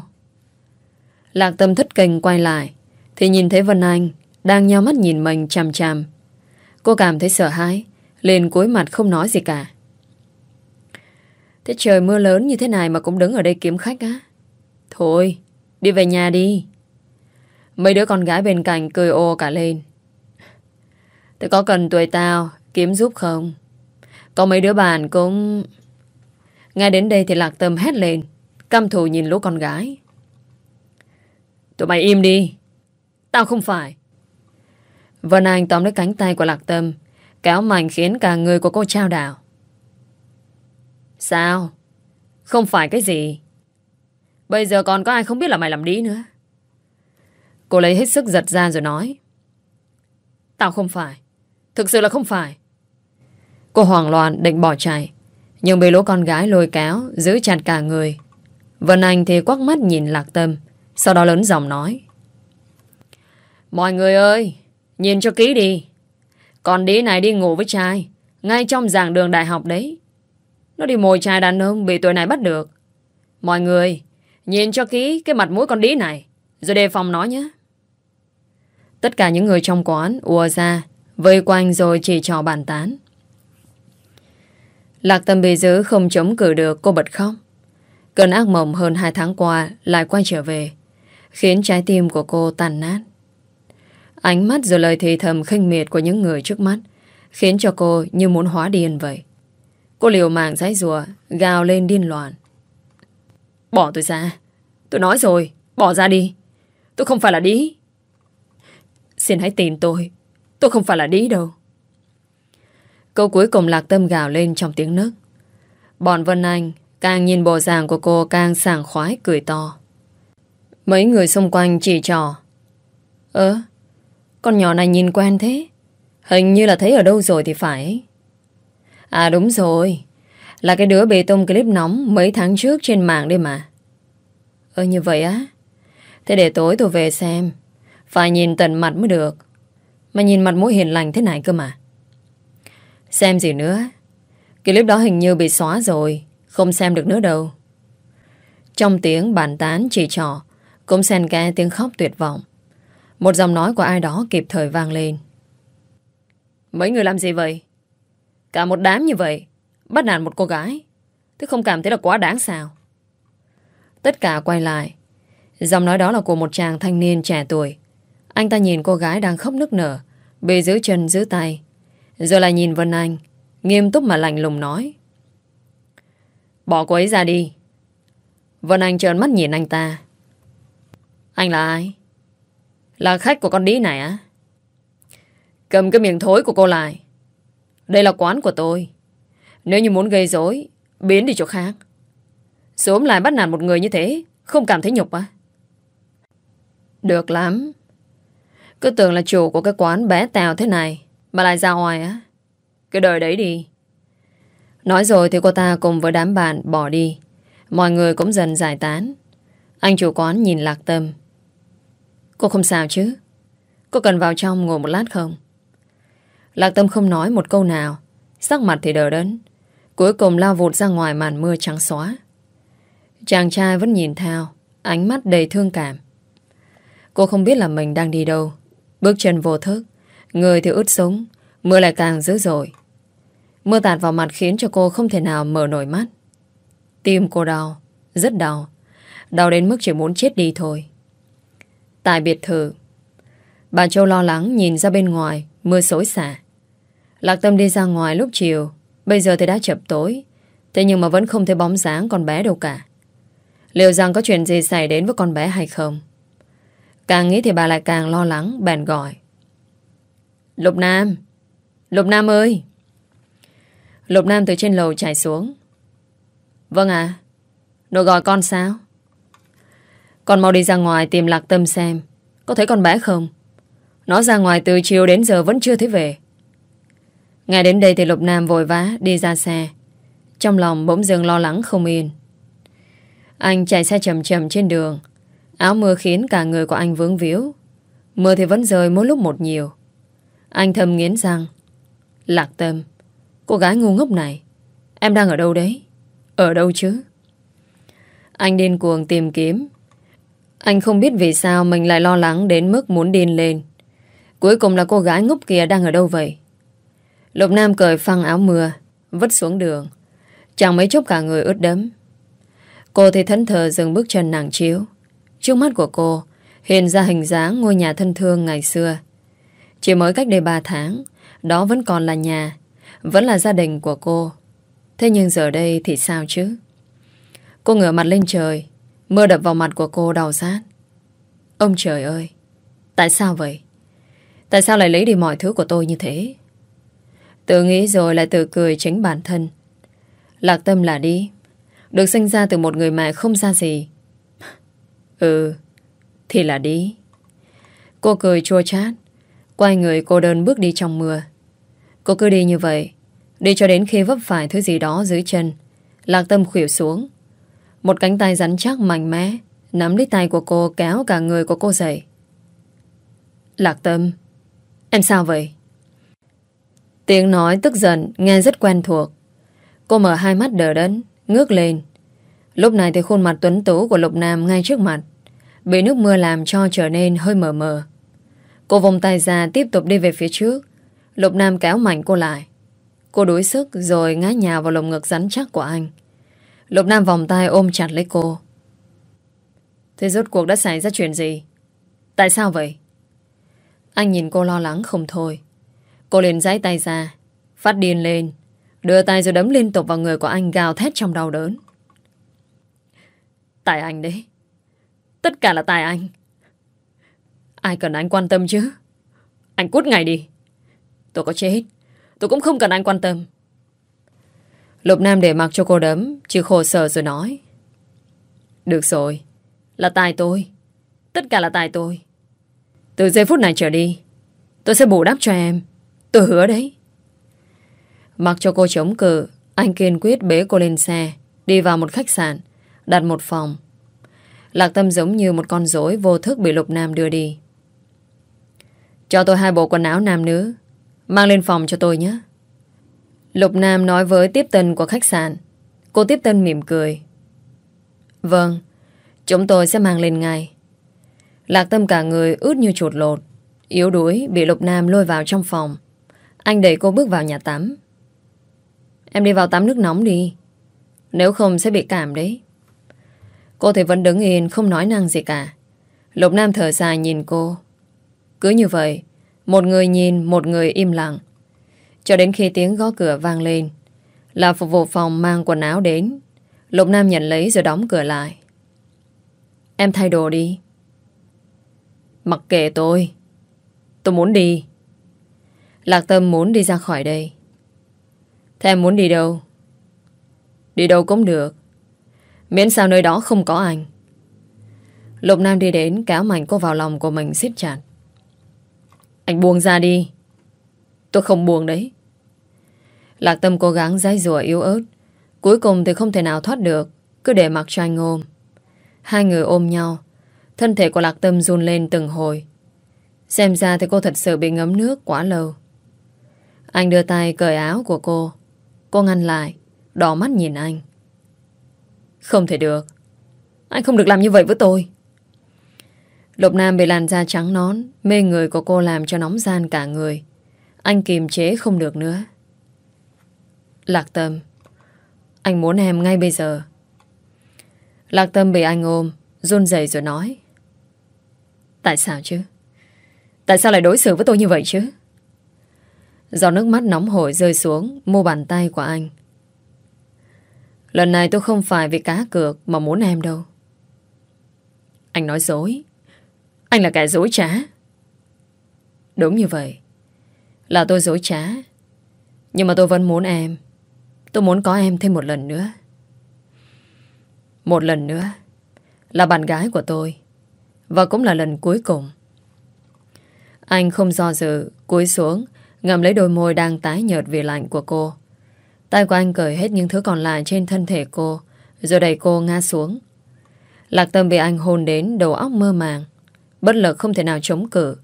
Lạc tâm thất kinh quay lại, Thì nhìn thấy Vân Anh. Đang nhau mắt nhìn mình chằm chằm. Cô cảm thấy sợ hãi, liền cúi mặt không nói gì cả. Thế trời mưa lớn như thế này Mà cũng đứng ở đây kiếm khách á. Thôi, đi về nhà đi. Mấy đứa con gái bên cạnh cười ô cả lên. Thế có cần tuổi tao kiếm giúp không? Có mấy đứa bạn cũng... Ngay đến đây thì Lạc Tâm hét lên, Căm thù nhìn lũ con gái. Tụi mày im đi. Tao không phải. Vân Anh tóm lấy cánh tay của Lạc Tâm, Kéo mạnh khiến cả người của cô trao đảo. Sao? Không phải cái gì? Bây giờ còn có ai không biết là mày làm đi nữa? Cô lấy hết sức giật ra rồi nói. Tao không phải. Thực sự là không phải. Cô hoảng loạn định bỏ chạy, Nhưng bị lũ con gái lôi kéo Giữ chặt cả người. Vân Anh thì quắc mắt nhìn Lạc Tâm, Sau đó lớn giọng nói. Mọi người ơi! Nhìn cho kỹ đi. Con đĩ này đi ngủ với trai, Ngay trong giảng đường đại học đấy. Nó đi mồi trai đàn ông Bị tuổi này bắt được. Mọi người, Nhìn cho kỹ cái mặt mũi con đĩ này, Rồi đề phòng nó nhé. Tất cả những người trong quán ùa ra, Vây quanh rồi chỉ trò bàn tán. Lạc tâm bị giữ không chống cử được cô bật khóc. Cơn ác mộng hơn hai tháng qua Lại quay trở về, Khiến trái tim của cô tàn nát. Ánh mắt rồi lời thì thầm khinh miệt Của những người trước mắt, Khiến cho cô như muốn hóa điên vậy. Cô liều mạng giấy rùa Gào lên điên loạn. Bỏ tôi ra, Tôi nói rồi, Bỏ ra đi. Tôi không phải là đi Xin hãy tin tôi Tôi không phải là đi đâu. Câu cuối cùng lạc tâm gào lên trong tiếng nấc. Bọn Vân Anh Càng nhìn bộ dạng của cô càng sảng khoái, cười to. Mấy người xung quanh chỉ trò Ơ con nhỏ này nhìn quen thế. Hình như là thấy ở đâu rồi thì phải. À đúng rồi. Là cái đứa bê tông clip nóng Mấy tháng trước trên mạng đây mà. Ơ, như vậy á. Thế để tối tôi về xem. Phải nhìn tận mặt mới được. Mà nhìn mặt mũi hiền lành thế này cơ mà. Xem gì nữa. Clip đó hình như bị xóa rồi. Không xem được nữa đâu. Trong tiếng bàn tán chỉ trò Cũng xen kẽ tiếng khóc tuyệt vọng. Một dòng nói của ai đó kịp thời vang lên. Mấy người làm gì vậy? Cả một đám như vậy, Bắt nạt một cô gái. Thế không cảm thấy là quá đáng sao? Tất cả quay lại. Giọng nói đó là của một chàng thanh niên trẻ tuổi. Anh ta nhìn cô gái đang khóc nức nở Bị giữ chân giữ tay. Rồi lại nhìn Vân Anh, Nghiêm túc mà lạnh lùng nói. Bỏ cô ấy ra đi. Vân Anh trợn mắt nhìn anh ta. Anh là ai? Là khách của con đĩ này á? Cầm cái miệng thối của cô lại. Đây là quán của tôi. Nếu như muốn gây rối, Biến đi chỗ khác. Sớm lại bắt nạt một người như thế, Không cảm thấy nhục á? Được lắm. Cứ tưởng là chủ của cái quán bé tèo thế này Mà lại ra ngoài á. Cái đời đấy đi. Nói rồi thì cô ta cùng với đám bạn bỏ đi. Mọi người cũng dần giải tán. Anh chủ quán nhìn lạc tâm. Cô không sao chứ? Cô cần vào trong ngồi một lát không? Lạc tâm không nói một câu nào. Sắc mặt thì đờ đẫn. Cuối cùng lao vụt ra ngoài màn mưa trắng xóa. Chàng trai vẫn nhìn theo, Ánh mắt đầy thương cảm. Cô không biết là mình đang đi đâu. Bước chân vô thức, Người thì ướt súng, Mưa lại càng dữ dội. Mưa tạt vào mặt khiến cho cô không thể nào mở nổi mắt. Tim cô đau, Rất đau. Đau đến mức chỉ muốn chết đi thôi. Tại biệt thự. Bà Châu lo lắng nhìn ra bên ngoài Mưa xối xả. Lạc Tâm đi ra ngoài lúc chiều Bây giờ thì đã chập tối Thế nhưng mà vẫn không thấy bóng dáng con bé đâu cả. Liệu rằng có chuyện gì xảy đến với con bé hay không? Càng nghĩ thì bà lại càng lo lắng Bèn gọi. Lục Nam! Lục Nam ơi! Lục Nam từ trên lầu chạy xuống. Vâng ạ. À, Nội gọi con sao? Con mau đi ra ngoài tìm Lạc Tâm xem, Có thấy con bé không? Nó ra ngoài từ chiều đến giờ vẫn chưa thấy về. Ngay đến đây thì Lục Nam vội vã đi ra xe. Trong lòng bỗng dưng lo lắng không yên. Anh chạy xe chậm chậm trên đường. Áo mưa khiến cả người của anh vướng víu. Mưa thì vẫn rơi mỗi lúc một nhiều. Anh thầm nghiến răng. Lạc Tâm, Cô gái ngu ngốc này, Em đang ở đâu đấy? Ở đâu chứ? Anh điên cuồng tìm kiếm. Anh không biết vì sao mình lại lo lắng đến mức muốn điên lên. Cuối cùng là cô gái ngốc kia đang ở đâu vậy? Lục Nam cởi phăng áo mưa, Vứt xuống đường. Chẳng mấy chốc cả người ướt đấm Cô thì thẫn thờ dừng bước chân nàng chiếu. Trước mắt của cô, Hiện ra hình dáng ngôi nhà thân thương ngày xưa. Chỉ mới cách đây 3 tháng, Đó vẫn còn là nhà, vẫn là gia đình của cô. Thế nhưng giờ đây thì sao chứ? Cô ngửa mặt lên trời Mưa đập vào mặt của cô đau sát Ông trời ơi, Tại sao vậy? Tại sao lại lấy đi mọi thứ của tôi như thế? Tự nghĩ rồi lại tự cười chính bản thân. Lạc tâm là đi, Được sinh ra từ một người mẹ không ra gì. Ừ Thì là đi. Cô cười chua chát, Quay người cô đơn bước đi trong mưa. Cô cứ đi như vậy, Đi cho đến khi vấp phải thứ gì đó dưới chân. Lạc tâm khuỷu xuống. Một cánh tay rắn chắc mạnh mẽ, Nắm lấy tay của cô kéo cả người của cô dậy. Lạc tâm, Em sao vậy? Tiếng nói tức giận Nghe rất quen thuộc. Cô mở hai mắt đờ đẫn, Ngước lên. Lúc này thì khuôn mặt tuấn tú của Lục Nam ngay trước mặt, Bị nước mưa làm cho trở nên hơi mờ mờ. Cô vùng tay ra tiếp tục đi về phía trước. Lục Nam kéo mạnh cô lại. Cô đuối sức rồi ngã nhào vào lồng ngực rắn chắc của anh. Lục Nam vòng tay ôm chặt lấy cô. Thế rốt cuộc đã xảy ra chuyện gì? Tại sao vậy? Anh nhìn cô lo lắng không thôi. Cô liền giãy tay ra, Phát điên lên, Đưa tay rồi đấm liên tục vào người của anh gào thét trong đau đớn. Tại anh đấy. Tất cả là tại anh. Ai cần anh quan tâm chứ? Anh cút ngay đi. Tôi có chết. Tôi cũng không cần anh quan tâm. Lục Nam để mặc cho cô đấm Chỉ khổ sở rồi nói. Được rồi, Là tài tôi. Tất cả là tài tôi. Từ giây phút này trở đi, Tôi sẽ bù đắp cho em. Tôi hứa đấy. Mặc cho cô chống cự, Anh kiên quyết bế cô lên xe, Đi vào một khách sạn, Đặt một phòng. Lạc tâm giống như một con rối vô thức bị Lục Nam đưa đi. Cho tôi hai bộ quần áo nam nữ, Mang lên phòng cho tôi nhé. Lục Nam nói với tiếp tân của khách sạn. Cô tiếp tân mỉm cười. Vâng Chúng tôi sẽ mang lên ngay. Lạc tâm cả người ướt như chuột lột. Yếu đuối bị Lục Nam lôi vào trong phòng. Anh đẩy cô bước vào nhà tắm. Em đi vào tắm nước nóng đi. Nếu không sẽ bị cảm đấy. Cô thì vẫn đứng yên, Không nói năng gì cả. Lục Nam thở dài nhìn cô. Cứ như vậy, Một người nhìn, Một người im lặng. Cho đến khi tiếng gõ cửa vang lên, Là phục vụ phòng mang quần áo đến, Lục Nam nhận lấy rồi đóng cửa lại. Em thay đồ đi. Mặc kệ tôi Tôi muốn đi. Lạc Tâm muốn đi ra khỏi đây. Thế em muốn đi đâu? Đi đâu cũng được. Miễn sao nơi đó không có anh. Lục Nam đi đến kéo mạnh cô vào lòng của mình siết chặt. Anh buông ra đi. Tôi không buông đấy. Lạc Tâm cố gắng dây rùa yếu ớt. Cuối cùng thì không thể nào thoát được, Cứ để mặc cho anh ôm. Hai người ôm nhau, Thân thể của Lạc Tâm run lên từng hồi. Xem ra thì cô thật sự bị ngấm nước quá lâu. Anh đưa tay cởi áo của cô. Cô ngăn lại, Đỏ mắt nhìn anh. Không thể được. Anh không được làm như vậy với tôi. Lục Nam bị làn da trắng nón, Mê người của cô làm cho nóng gian cả người. Anh kiềm chế không được nữa. Lạc Tâm. Anh muốn em ngay bây giờ. Lạc Tâm bị anh ôm, run rẩy rồi nói. Tại sao chứ? Tại sao lại đối xử với tôi như vậy chứ? Giọt nước mắt nóng hổi rơi xuống Mua bàn tay của anh. Lần này tôi không phải vì cá cược Mà muốn em đâu. Anh nói dối. Anh là kẻ dối trá. Đúng như vậy. Là tôi dối trá. Nhưng mà tôi vẫn muốn em. Tôi muốn có em thêm một lần nữa. Một lần nữa Là bạn gái của tôi, Và cũng là lần cuối cùng. Anh không do dự, Cúi xuống, ngậm lấy đôi môi đang tái nhợt vì lạnh của cô. Tay của anh cởi hết những thứ còn lại trên thân thể cô, Rồi đẩy cô ngã xuống. Lạc tâm bị anh hôn đến đầu óc mơ màng, Bất lực không thể nào chống cự.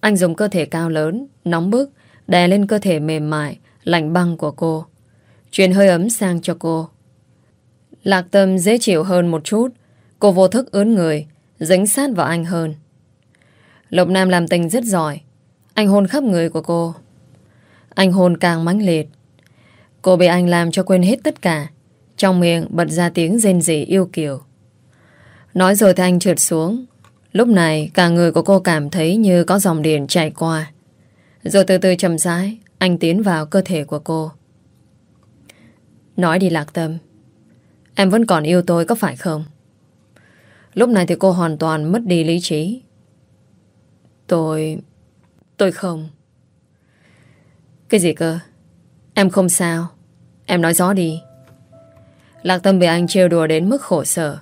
Anh dùng cơ thể cao lớn, Nóng bức, Đè lên cơ thể mềm mại, Lạnh băng của cô. Truyền hơi ấm sang cho cô. Lạc tâm dễ chịu hơn một chút. Cô vô thức ướn người, Dính sát vào anh hơn. Lộc Nam làm tình rất giỏi. Anh hôn khắp người của cô. Anh hôn càng mãnh liệt. Cô bị anh làm cho quên hết tất cả. Trong miệng bật ra tiếng rên rỉ yêu kiều. Nói rồi thì anh trượt xuống. Lúc này, cả người của cô cảm thấy như có dòng điện chạy qua. Rồi từ từ chậm rãi, Anh tiến vào cơ thể của cô. Nói đi, lạc tâm. Em vẫn còn yêu tôi, có phải không? Lúc này thì cô hoàn toàn mất đi lý trí. Tôi... Tôi không. Cái gì cơ? Em không sao. Em nói rõ đi. Lạc tâm bị anh trêu đùa đến mức khổ sở.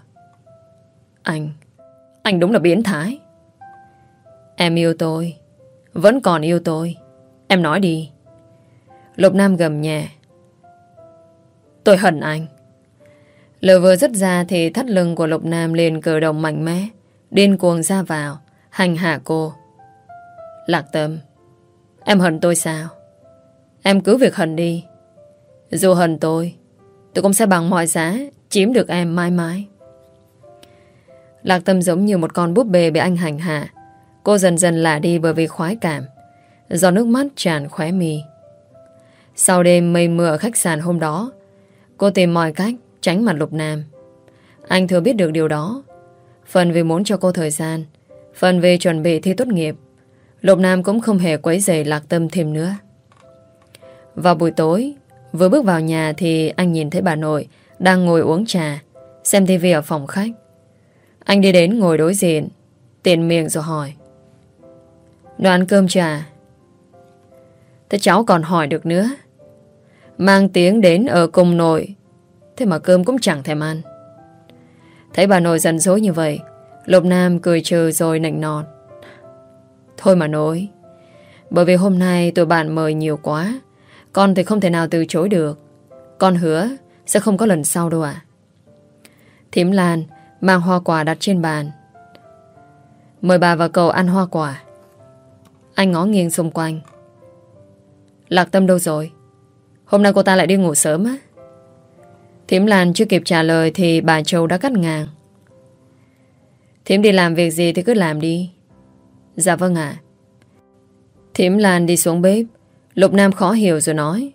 Anh Anh đúng là biến thái. Em yêu tôi. Vẫn còn yêu tôi. Em nói đi. Lục Nam gầm nhẹ. Tôi hận anh. Lời vừa dứt ra thì thắt lưng của Lục Nam liền cử động mạnh mẽ, Điên cuồng ra vào, Hành hạ cô. Lạc tâm, Em hận tôi sao? Em cứ việc hận đi. Dù hận tôi Tôi cũng sẽ bằng mọi giá Chiếm được em mãi mãi. Lạc tâm giống như một con búp bê bị anh hành hạ. Cô dần dần lạ đi bởi vì khoái cảm, Do nước mắt tràn khóe mi. Sau đêm mây mưa ở khách sạn hôm đó Cô tìm mọi cách tránh mặt Lục Nam. Anh thừa biết được điều đó. Phần vì muốn cho cô thời gian, Phần vì chuẩn bị thi tốt nghiệp, Lục Nam cũng không hề quấy rầy lạc tâm thêm nữa. Vào buổi tối, Vừa bước vào nhà thì anh nhìn thấy bà nội Đang ngồi uống trà, Xem tivi ở phòng khách. Anh đi đến ngồi đối diện Tiền miệng rồi hỏi. Đồ ăn cơm trà Thế cháu còn hỏi được nữa. Mang tiếng đến ở cùng nội. Thế mà cơm cũng chẳng thèm ăn. Thấy bà nội giận dối như vậy, Lục Nam cười trừ rồi nịnh nọt. Thôi mà nói Bởi vì hôm nay tụi bạn mời nhiều quá, Con thì không thể nào từ chối được. Con hứa Sẽ không có lần sau đâu ạ. Thím Lan Mang hoa quả đặt trên bàn. Mời bà và cậu ăn hoa quả. Anh ngó nghiêng xung quanh. Lạc tâm đâu rồi? Hôm nay cô ta lại đi ngủ sớm á. Thiếm Lan chưa kịp trả lời Thì bà Châu đã cắt ngang. Thiếm đi làm việc gì thì cứ làm đi. Dạ vâng ạ. À. Lan đi xuống bếp. Lục Nam khó hiểu rồi nói.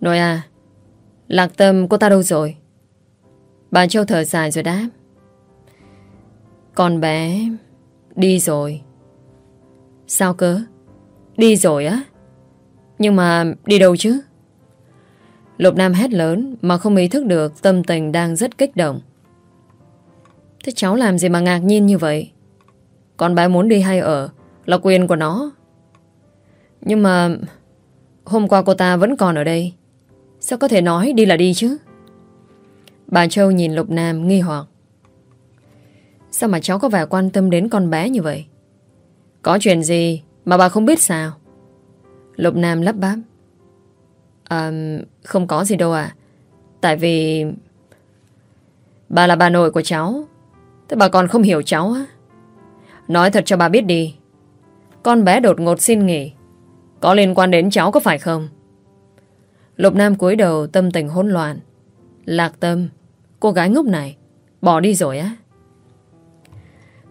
Nội à Lạc Tâm cô ta đâu rồi? Bà Châu thở dài rồi đáp. Con bé Đi rồi. Sao cơ? Đi rồi á? Nhưng mà đi đâu chứ? Lục Nam hét lớn Mà không ý thức được tâm tình đang rất kích động. Thế cháu làm gì mà ngạc nhiên như vậy? Con bé muốn đi hay ở Là quyền của nó. Nhưng mà Hôm qua cô ta vẫn còn ở đây. Sao có thể nói đi là đi chứ? Bà Châu nhìn Lục Nam nghi hoặc. Sao mà cháu có vẻ quan tâm đến con bé như vậy? Có chuyện gì Mà bà không biết sao? Lục Nam lắp bắp. À không có gì đâu à. Tại vì Bà là bà nội của cháu. Thế bà còn không hiểu cháu á. Nói thật cho bà biết đi. Con bé đột ngột xin nghỉ. Có liên quan đến cháu có phải không? Lục Nam cúi đầu, tâm tình hỗn loạn. Lạc tâm. Cô gái ngốc này. Bỏ đi rồi á.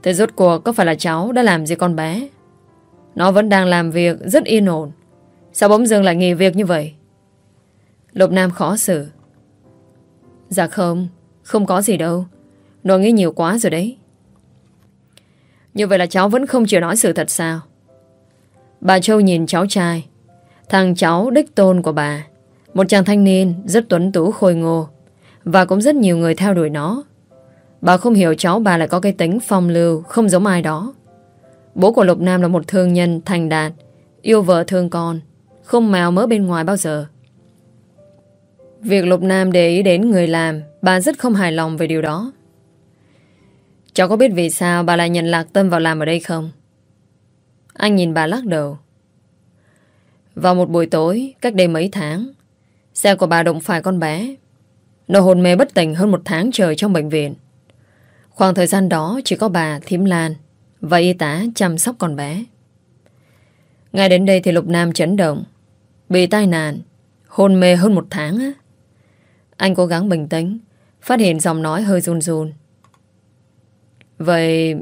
Thế rốt cuộc có phải là cháu đã làm gì con bé? Nó vẫn đang làm việc rất yên ổn. Sao bỗng dưng lại nghỉ việc như vậy? Lục Nam khó xử. Dạ không Không có gì đâu. Nội nghĩ nhiều quá rồi đấy. Như vậy là cháu vẫn không chịu nói sự thật sao? Bà Châu nhìn cháu trai. Thằng cháu đích tôn của bà. Một chàng thanh niên Rất tuấn tú khôi ngô. Và cũng rất nhiều người theo đuổi nó. Bà không hiểu cháu bà lại có cái tính phong lưu, Không giống ai đó. Bố của Lục Nam là một thương nhân thành đạt, Yêu vợ thương con. Không mèo mớ bên ngoài bao giờ. Việc Lục Nam để ý đến người làm, Bà rất không hài lòng về điều đó. Cháu có biết vì sao bà lại nhận Lạc Tâm vào làm ở đây không? Anh nhìn bà lắc đầu. Vào một buổi tối, Cách đây mấy tháng, Xe của bà đụng phải con bé. Nó hồn mê bất tỉnh hơn một tháng trời trong bệnh viện. Khoảng thời gian đó Chỉ có bà Thím Lan Và y tá chăm sóc con bé. Ngay đến đây thì Lục Nam chấn động. Bị tai nạn, Hôn mê hơn một tháng á. Anh cố gắng bình tĩnh, Phát hiện giọng nói hơi run run. Vậy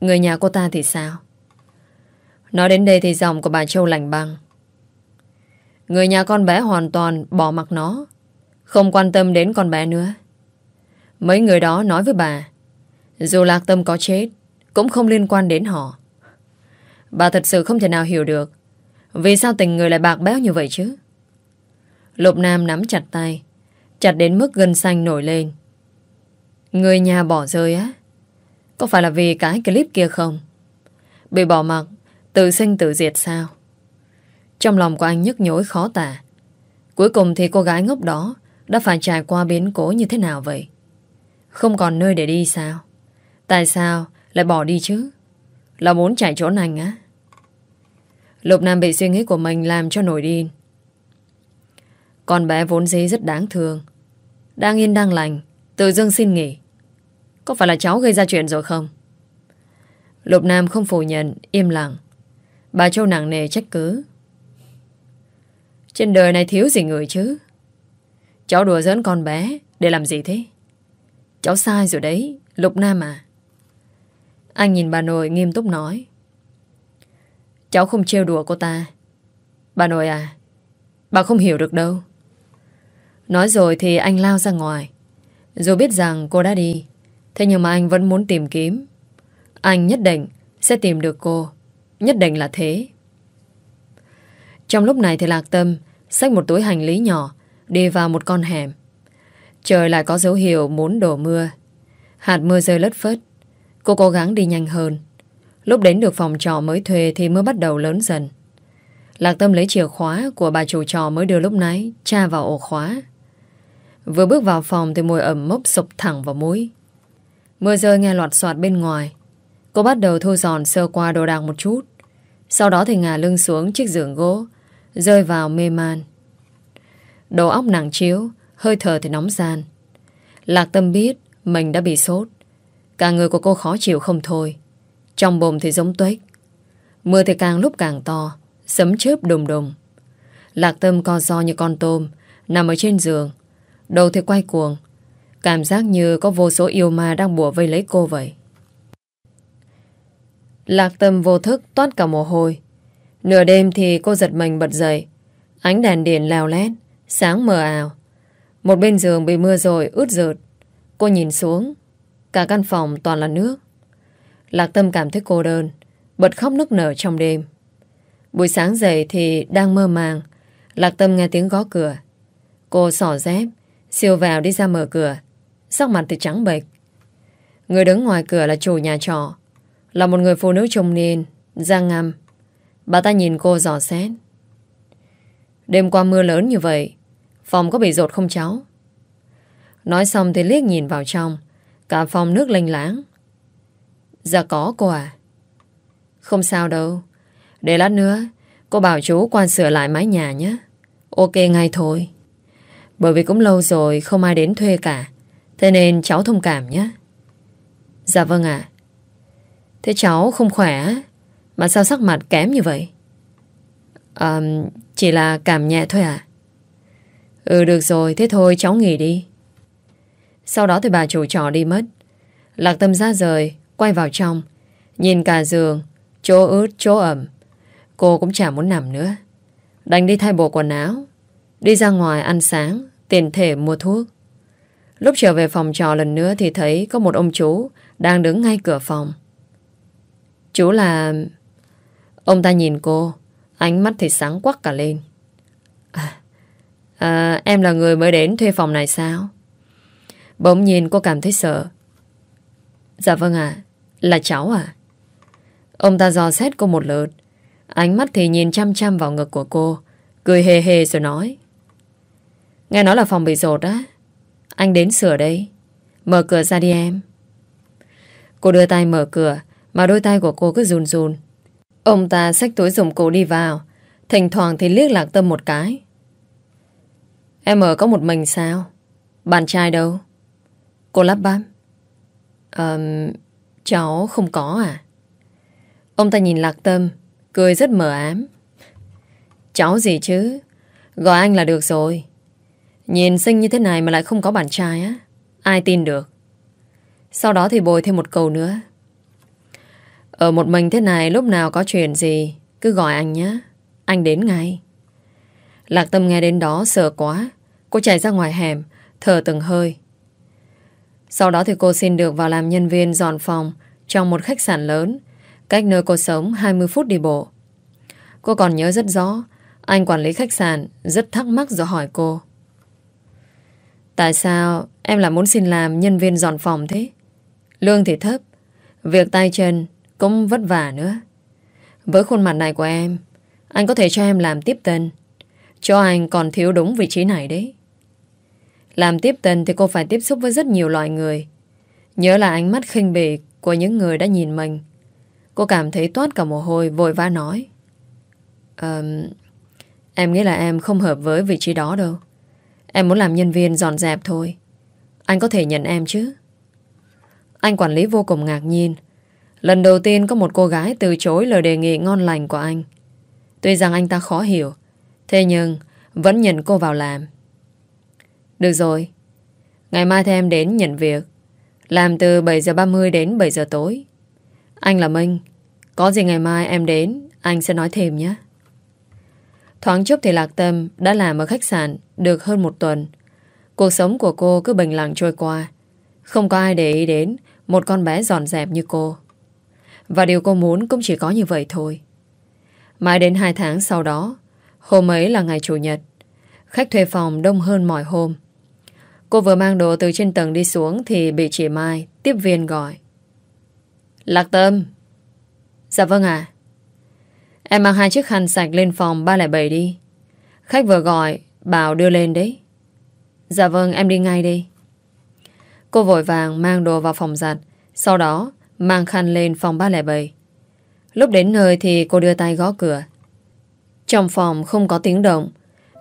Người nhà cô ta thì sao? Nói đến đây thì giọng của bà Châu lành băng. Người nhà con bé hoàn toàn bỏ mặc nó, Không quan tâm đến con bé nữa. Mấy người đó nói với bà, Dù Lạc Tâm có chết, Cũng không liên quan đến họ. Bà thật sự không thể nào hiểu được vì sao tình người lại bạc béo như vậy chứ? Lục Nam nắm chặt tay, Chặt đến mức gân xanh nổi lên. Người nhà bỏ rơi á? Có phải là vì cái clip kia không? Bị bỏ mặc, Tự sinh tự diệt sao? Trong lòng của anh nhức nhối khó tả. Cuối cùng thì cô gái ngốc đó Đã phải trải qua biến cố như thế nào vậy? Không còn nơi để đi sao? Tại sao lại bỏ đi chứ? Là muốn chạy trốn anh á? Lục Nam bị suy nghĩ của mình làm cho nổi điên. Con bé vốn dĩ rất đáng thương. Đang yên đang lành, Tự dưng xin nghỉ. Có phải là cháu gây ra chuyện rồi không? Lục Nam không phủ nhận, Im lặng. Bà Châu nặng nề trách cứ. Trên đời này thiếu gì người chứ? Cháu đùa giỡn con bé, Để làm gì thế? Cháu sai rồi đấy, Lục Nam à. Anh nhìn bà nội nghiêm túc nói. Cháu không trêu đùa cô ta. Bà nội à Bà không hiểu được đâu. Nói rồi thì anh lao ra ngoài. Dù biết rằng cô đã đi, Thế nhưng mà anh vẫn muốn tìm kiếm. Anh nhất định sẽ tìm được cô. Nhất định là thế. Trong lúc này thì Lạc Tâm Xách một túi hành lý nhỏ, Đi vào một con hẻm. Trời lại có dấu hiệu muốn đổ mưa. Hạt mưa rơi lất phất. Cô cố gắng đi nhanh hơn. Lúc đến được phòng trọ mới thuê Thì mưa bắt đầu lớn dần. Lạc Tâm lấy chìa khóa của bà chủ trọ mới đưa lúc nãy, Tra vào ổ khóa. Vừa bước vào phòng thì mùi ẩm mốc sụp thẳng vào mũi. Mưa rơi nghe loạt soạt bên ngoài. Cô bắt đầu thu dọn sơ qua đồ đạc một chút. Sau đó thì ngả lưng xuống chiếc giường gỗ, Rơi vào mê man. Đầu óc nặng chiếu, Hơi thở thì nóng gian. Lạc tâm biết mình đã bị sốt. Cả người của cô khó chịu không thôi. Trong bồm thì giống tuếch. Mưa thì càng lúc càng to Sấm chớp đùng đùng. Lạc tâm co do như con tôm Nằm ở trên giường. Đầu thì quay cuồng. Cảm giác như có vô số yêu ma đang bùa vây lấy cô vậy. Lạc tâm vô thức toát cả mồ hôi. Nửa đêm thì cô giật mình bật dậy. Ánh đèn điện leo lét, Sáng mờ ảo. Một bên giường bị mưa rồi ướt rượt Cô nhìn xuống. Cả căn phòng toàn là nước. Lạc Tâm cảm thấy cô đơn, Bật khóc nức nở trong đêm. Buổi sáng dậy thì đang mơ màng, Lạc Tâm nghe tiếng gõ cửa. Cô xỏ dép, Siêu vào đi ra mở cửa, Sắc mặt thì trắng bệch. Người đứng ngoài cửa là chủ nhà trọ, Là một người phụ nữ trung niên, Da ngăm. Bà ta nhìn cô dò xét. Đêm qua mưa lớn như vậy, Phòng có bị rột không cháu? Nói xong thì liếc nhìn vào trong, Cả phòng nước lênh láng. Dạ có cô à Không sao đâu. Để lát nữa Cô bảo chú quan sửa lại mái nhà nhé. Ok ngay thôi. Bởi vì cũng lâu rồi không ai đến thuê cả Thế nên cháu thông cảm nhé. Dạ vâng ạ. Thế cháu không khỏe Mà sao sắc mặt kém như vậy? À, Chỉ là cảm nhẹ thôi à Ừ được rồi Thế thôi cháu nghỉ đi. Sau đó thì bà chủ trò đi mất. Lạc tâm ra rời Quay vào trong. Nhìn cả giường Chỗ ướt chỗ ẩm. Cô cũng chả muốn nằm nữa. Đành đi thay bộ quần áo. Đi ra ngoài ăn sáng Tiền thể mua thuốc. Lúc trở về phòng trò lần nữa Thì thấy có một ông chú Đang đứng ngay cửa phòng. Chú là... Ông ta nhìn cô Ánh mắt thì sáng quắc cả lên. À, à, Em là người mới đến thuê phòng này sao? Bỗng nhìn cô cảm thấy sợ. Dạ vâng ạ. Là cháu à? Ông ta dò xét cô một lượt. Ánh mắt thì nhìn chăm chăm vào ngực của cô Cười hề hề rồi nói. Nghe nói là phòng bị rột á. Anh đến sửa đây. Mở cửa ra đi em. Cô đưa tay mở cửa Mà đôi tay của cô cứ run run. Ông ta xách túi dùng cụ đi vào. Thỉnh thoảng thì liếc lạc tâm một cái. Em ở có một mình sao? Bạn trai đâu? Cô lắp bắp. Um, Cháu không có à? Ông ta nhìn lạc tâm, Cười rất mờ ám. Cháu gì chứ? Gọi anh là được rồi. Nhìn xinh như thế này mà lại không có bạn trai á, Ai tin được? Sau đó thì bồi thêm một câu nữa. Ở một mình thế này Lúc nào có chuyện gì, Cứ gọi anh nhé. Anh đến ngay. Lạc tâm nghe đến đó sợ quá. Cô chạy ra ngoài hẻm, Thở từng hơi. Sau đó thì cô xin được vào làm nhân viên dọn phòng Trong một khách sạn lớn, Cách nơi cô sống 20 phút đi bộ. Cô còn nhớ rất rõ, Anh quản lý khách sạn Rất thắc mắc rồi hỏi cô. Tại sao em lại muốn xin làm nhân viên dọn phòng thế? Lương thì thấp, Việc tay chân cũng vất vả nữa. Với khuôn mặt này của em, Anh có thể cho em làm tiếp tân, Cho anh còn thiếu đúng vị trí này đấy. Làm tiếp tân thì cô phải tiếp xúc với rất nhiều loại người. Nhớ là ánh mắt khinh bỉ Của những người đã nhìn mình. Cô cảm thấy toát cả mồ hôi Vội vã nói. Um, Em nghĩ là em không hợp với vị trí đó đâu. Em muốn làm nhân viên dọn dẹp thôi. Anh có thể nhận em chứ? Anh quản lý vô cùng ngạc nhiên. Lần đầu tiên có một cô gái từ chối lời đề nghị ngon lành của anh. Tuy rằng anh ta khó hiểu Thế nhưng Vẫn nhận cô vào làm. Được rồi Ngày mai thì em đến nhận việc Làm từ 7 giờ 30 đến 7 giờ tối Anh là Minh Có gì ngày mai em đến Anh sẽ nói thêm nhé Thoáng chốc thì Lạc Tâm đã làm ở khách sạn được hơn một tuần. Cuộc sống của cô cứ bình lặng trôi qua. Không có ai để ý đến một con bé dọn dẹp như cô. Và điều cô muốn cũng chỉ có như vậy thôi. Mãi đến hai tháng sau đó, hôm ấy là ngày Chủ nhật. Khách thuê phòng đông hơn mọi hôm. Cô vừa mang đồ từ trên tầng đi xuống thì bị chị Mai, tiếp viên gọi. Lạc Tâm. Dạ vâng ạ. Em mang hai chiếc khăn sạch lên phòng 307 đi. Khách vừa gọi, bảo đưa lên đấy. Dạ vâng, em đi ngay đi. Cô vội vàng mang đồ vào phòng giặt, sau đó mang khăn lên phòng 307. Lúc đến nơi thì cô đưa tay gõ cửa. Trong phòng không có tiếng động,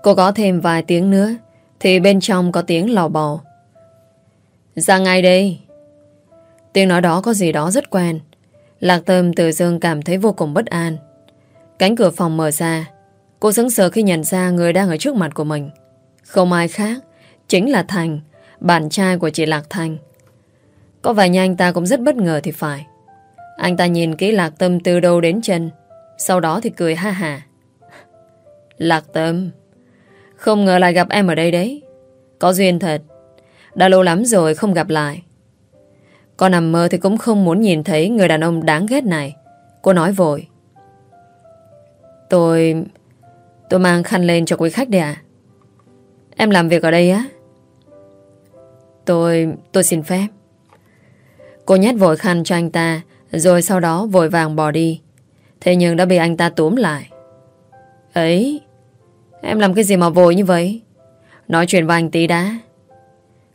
cô gõ thêm vài tiếng nữa, thì bên trong có tiếng lò bò. Dạ, ra ngay đây. Tiếng nói đó có gì đó rất quen. Lạc Tâm từ dương cảm thấy vô cùng bất an. Cánh cửa phòng mở ra Cô sững sờ khi nhận ra người đang ở trước mặt của mình Không ai khác Chính là Thành, Bạn trai của chị Lạc Thành Có vẻ như anh ta cũng rất bất ngờ thì phải Anh ta nhìn kỹ Lạc Tâm từ đầu đến chân, Sau đó thì cười ha hà Lạc Tâm không ngờ lại gặp em ở đây đấy. Có duyên thật. Đã lâu lắm rồi không gặp lại. Con nằm mơ thì cũng không muốn nhìn thấy Người đàn ông đáng ghét này. Cô nói vội. Tôi... Tôi mang khăn lên cho quý khách đây à Em làm việc ở đây á? Tôi... tôi xin phép. Cô nhét vội khăn cho anh ta, Rồi sau đó vội vàng bỏ đi. Thế nhưng đã bị anh ta túm lại. Ấy Em làm cái gì mà vội như vậy? Nói chuyện với anh tí đã.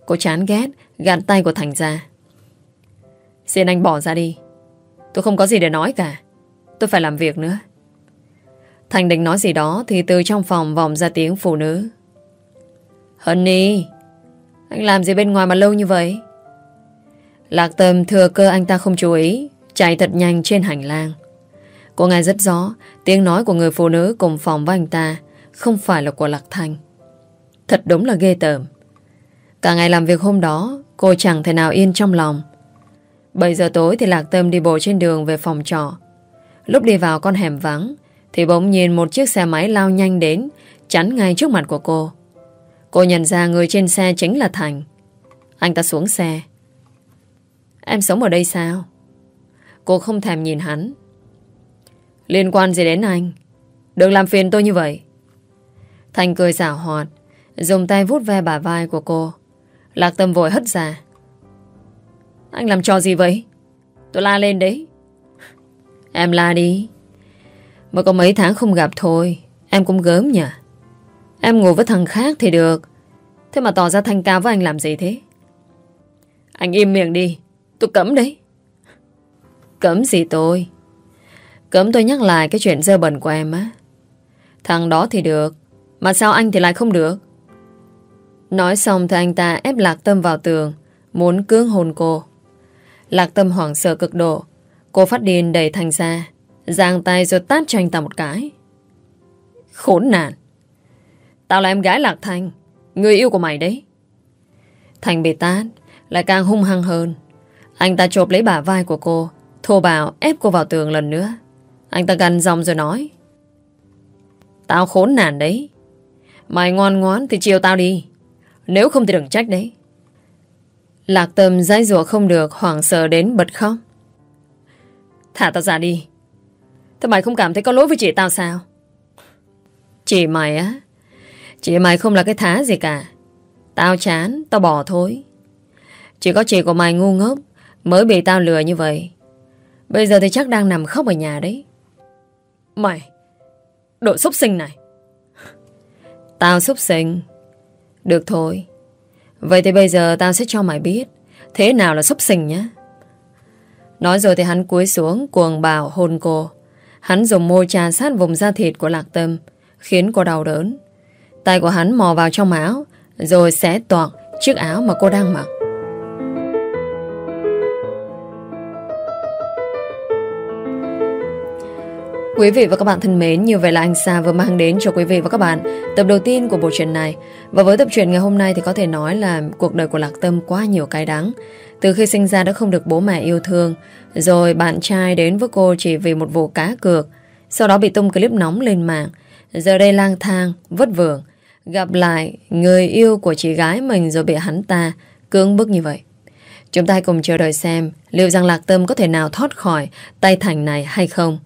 Cô chán ghét, Gạt tay của Thành ra. Xin anh bỏ ra đi. Tôi không có gì để nói cả. Tôi phải làm việc nữa. Thành định nói gì đó Thì từ trong phòng vòng ra tiếng phụ nữ. Honey Anh làm gì bên ngoài mà lâu như vậy? Lạc tâm thừa cơ anh ta không chú ý, Chạy thật nhanh trên hành lang. Cô nghe rất rõ Tiếng nói của người phụ nữ cùng phòng với anh ta không phải là của Lạc thành, Thật đúng là ghê tởm. Cả ngày làm việc hôm đó Cô chẳng thể nào yên trong lòng. 7 giờ tối thì Lạc Tâm đi bộ trên đường về phòng trọ. Lúc đi vào con hẻm vắng Thì bỗng nhìn một chiếc xe máy lao nhanh đến Chắn ngay trước mặt của cô. Cô nhận ra người trên xe chính là Thành. Anh ta xuống xe. Em sống ở đây sao? Cô không thèm nhìn hắn. Liên quan gì đến anh? Đừng làm phiền tôi như vậy. Thành cười giả hoạt, Dùng tay vút ve bả vai của cô. Lạc tâm vội hất ra. Anh làm trò gì vậy? Tôi la lên đấy. Em la đi. Mới có mấy tháng không gặp thôi, Em cũng gớm nhỉ. Em ngủ với thằng khác thì được. Thế mà tỏ ra thanh cao với anh làm gì thế? Anh im miệng đi, Tôi cấm đấy. Cấm gì tôi? Cấm tôi nhắc lại cái chuyện dơ bẩn của em á. Thằng đó thì được mà sao anh thì lại không được? Nói xong thì anh ta ép Lạc Tâm vào tường, Muốn cưỡng hôn cô. Lạc Tâm hoảng sợ cực độ. Cô phát điên đẩy Thành ra, Giang tay rồi tát cho anh ta một cái. Khốn nạn! Tao là em gái Lạc Thành, Người yêu của mày đấy. Thành bị tát, Lại càng hung hăng hơn. Anh ta chộp lấy bả vai của cô, Thô bạo ép cô vào tường lần nữa. Anh ta gần dòng rồi nói, Tao khốn nạn đấy. Mày ngoan ngoãn thì chiều tao đi. Nếu không thì đừng trách đấy. Lạc tâm dãy rùa không được, Hoảng sợ đến bật khóc. Thả tao ra đi. Thế mày không cảm thấy có lỗi với chị tao sao? Chị mày á, Chị mày không là cái thá gì cả. Tao chán, Tao bỏ thôi. Chỉ có chị của mày ngu ngốc, Mới bị tao lừa như vậy. Bây giờ thì chắc đang nằm khóc ở nhà đấy. Mày, Đội xúc sinh này. Tao xúc sinh. Được thôi. Vậy thì bây giờ tao sẽ cho mày biết Thế nào là xúc sinh nhé. Nói rồi thì hắn cúi xuống Cuồng bào hôn cô. Hắn dùng môi trà sát vùng da thịt của lạc tâm, Khiến cô đau đớn. Tay của hắn mò vào trong áo, Rồi xé toạc chiếc áo mà cô đang mặc. Quý vị và các bạn thân mến, như vậy là anh Sa vừa mang đến cho quý vị và các bạn tập đầu tiên của bộ truyện này. Và với tập truyện ngày hôm nay thì có thể nói là cuộc đời của Lạc Tâm quá nhiều cái đắng. Từ khi sinh ra đã không được bố mẹ yêu thương, rồi bạn trai đến với cô chỉ vì một vụ cá cược, sau đó bị tung clip nóng lên mạng. Giờ đây lang thang, vất vưởng, gặp lại người yêu của chị gái mình rồi bị hắn ta cưỡng bức như vậy. Chúng ta cùng chờ đợi xem liệu rằng Lạc Tâm có thể nào thoát khỏi tay thành này hay không.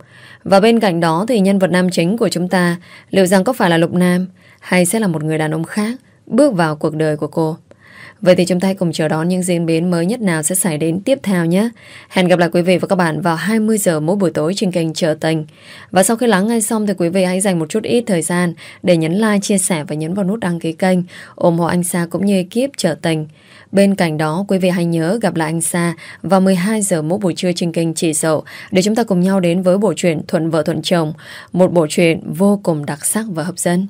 Và bên cạnh đó thì nhân vật nam chính của chúng ta liệu rằng có phải là Lục Nam hay sẽ là một người đàn ông khác bước vào cuộc đời của cô. Vậy thì chúng ta cùng chờ đón những diễn biến mới nhất nào sẽ xảy đến tiếp theo nhé. Hẹn gặp lại quý vị và các bạn vào 20 giờ mỗi buổi tối trên kênh Trở Tình. Và sau khi lắng nghe xong thì quý vị hãy dành một chút ít thời gian để nhấn like, chia sẻ và nhấn vào nút đăng ký kênh, ủng hộ anh Sa cũng như ekip Trở Tình. Bên cạnh đó, quý vị hãy nhớ gặp lại anh Sa vào 12 giờ mỗi buổi trưa trên kênh Chỉ Dậu để chúng ta cùng nhau đến với bộ truyện Thuận Vợ Thuận Chồng, một bộ truyện vô cùng đặc sắc và hấp dẫn.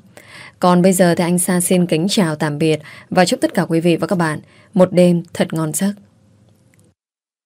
Còn bây giờ thì anh Sa xin kính chào tạm biệt và chúc tất cả quý vị và các bạn một đêm thật ngon giấc.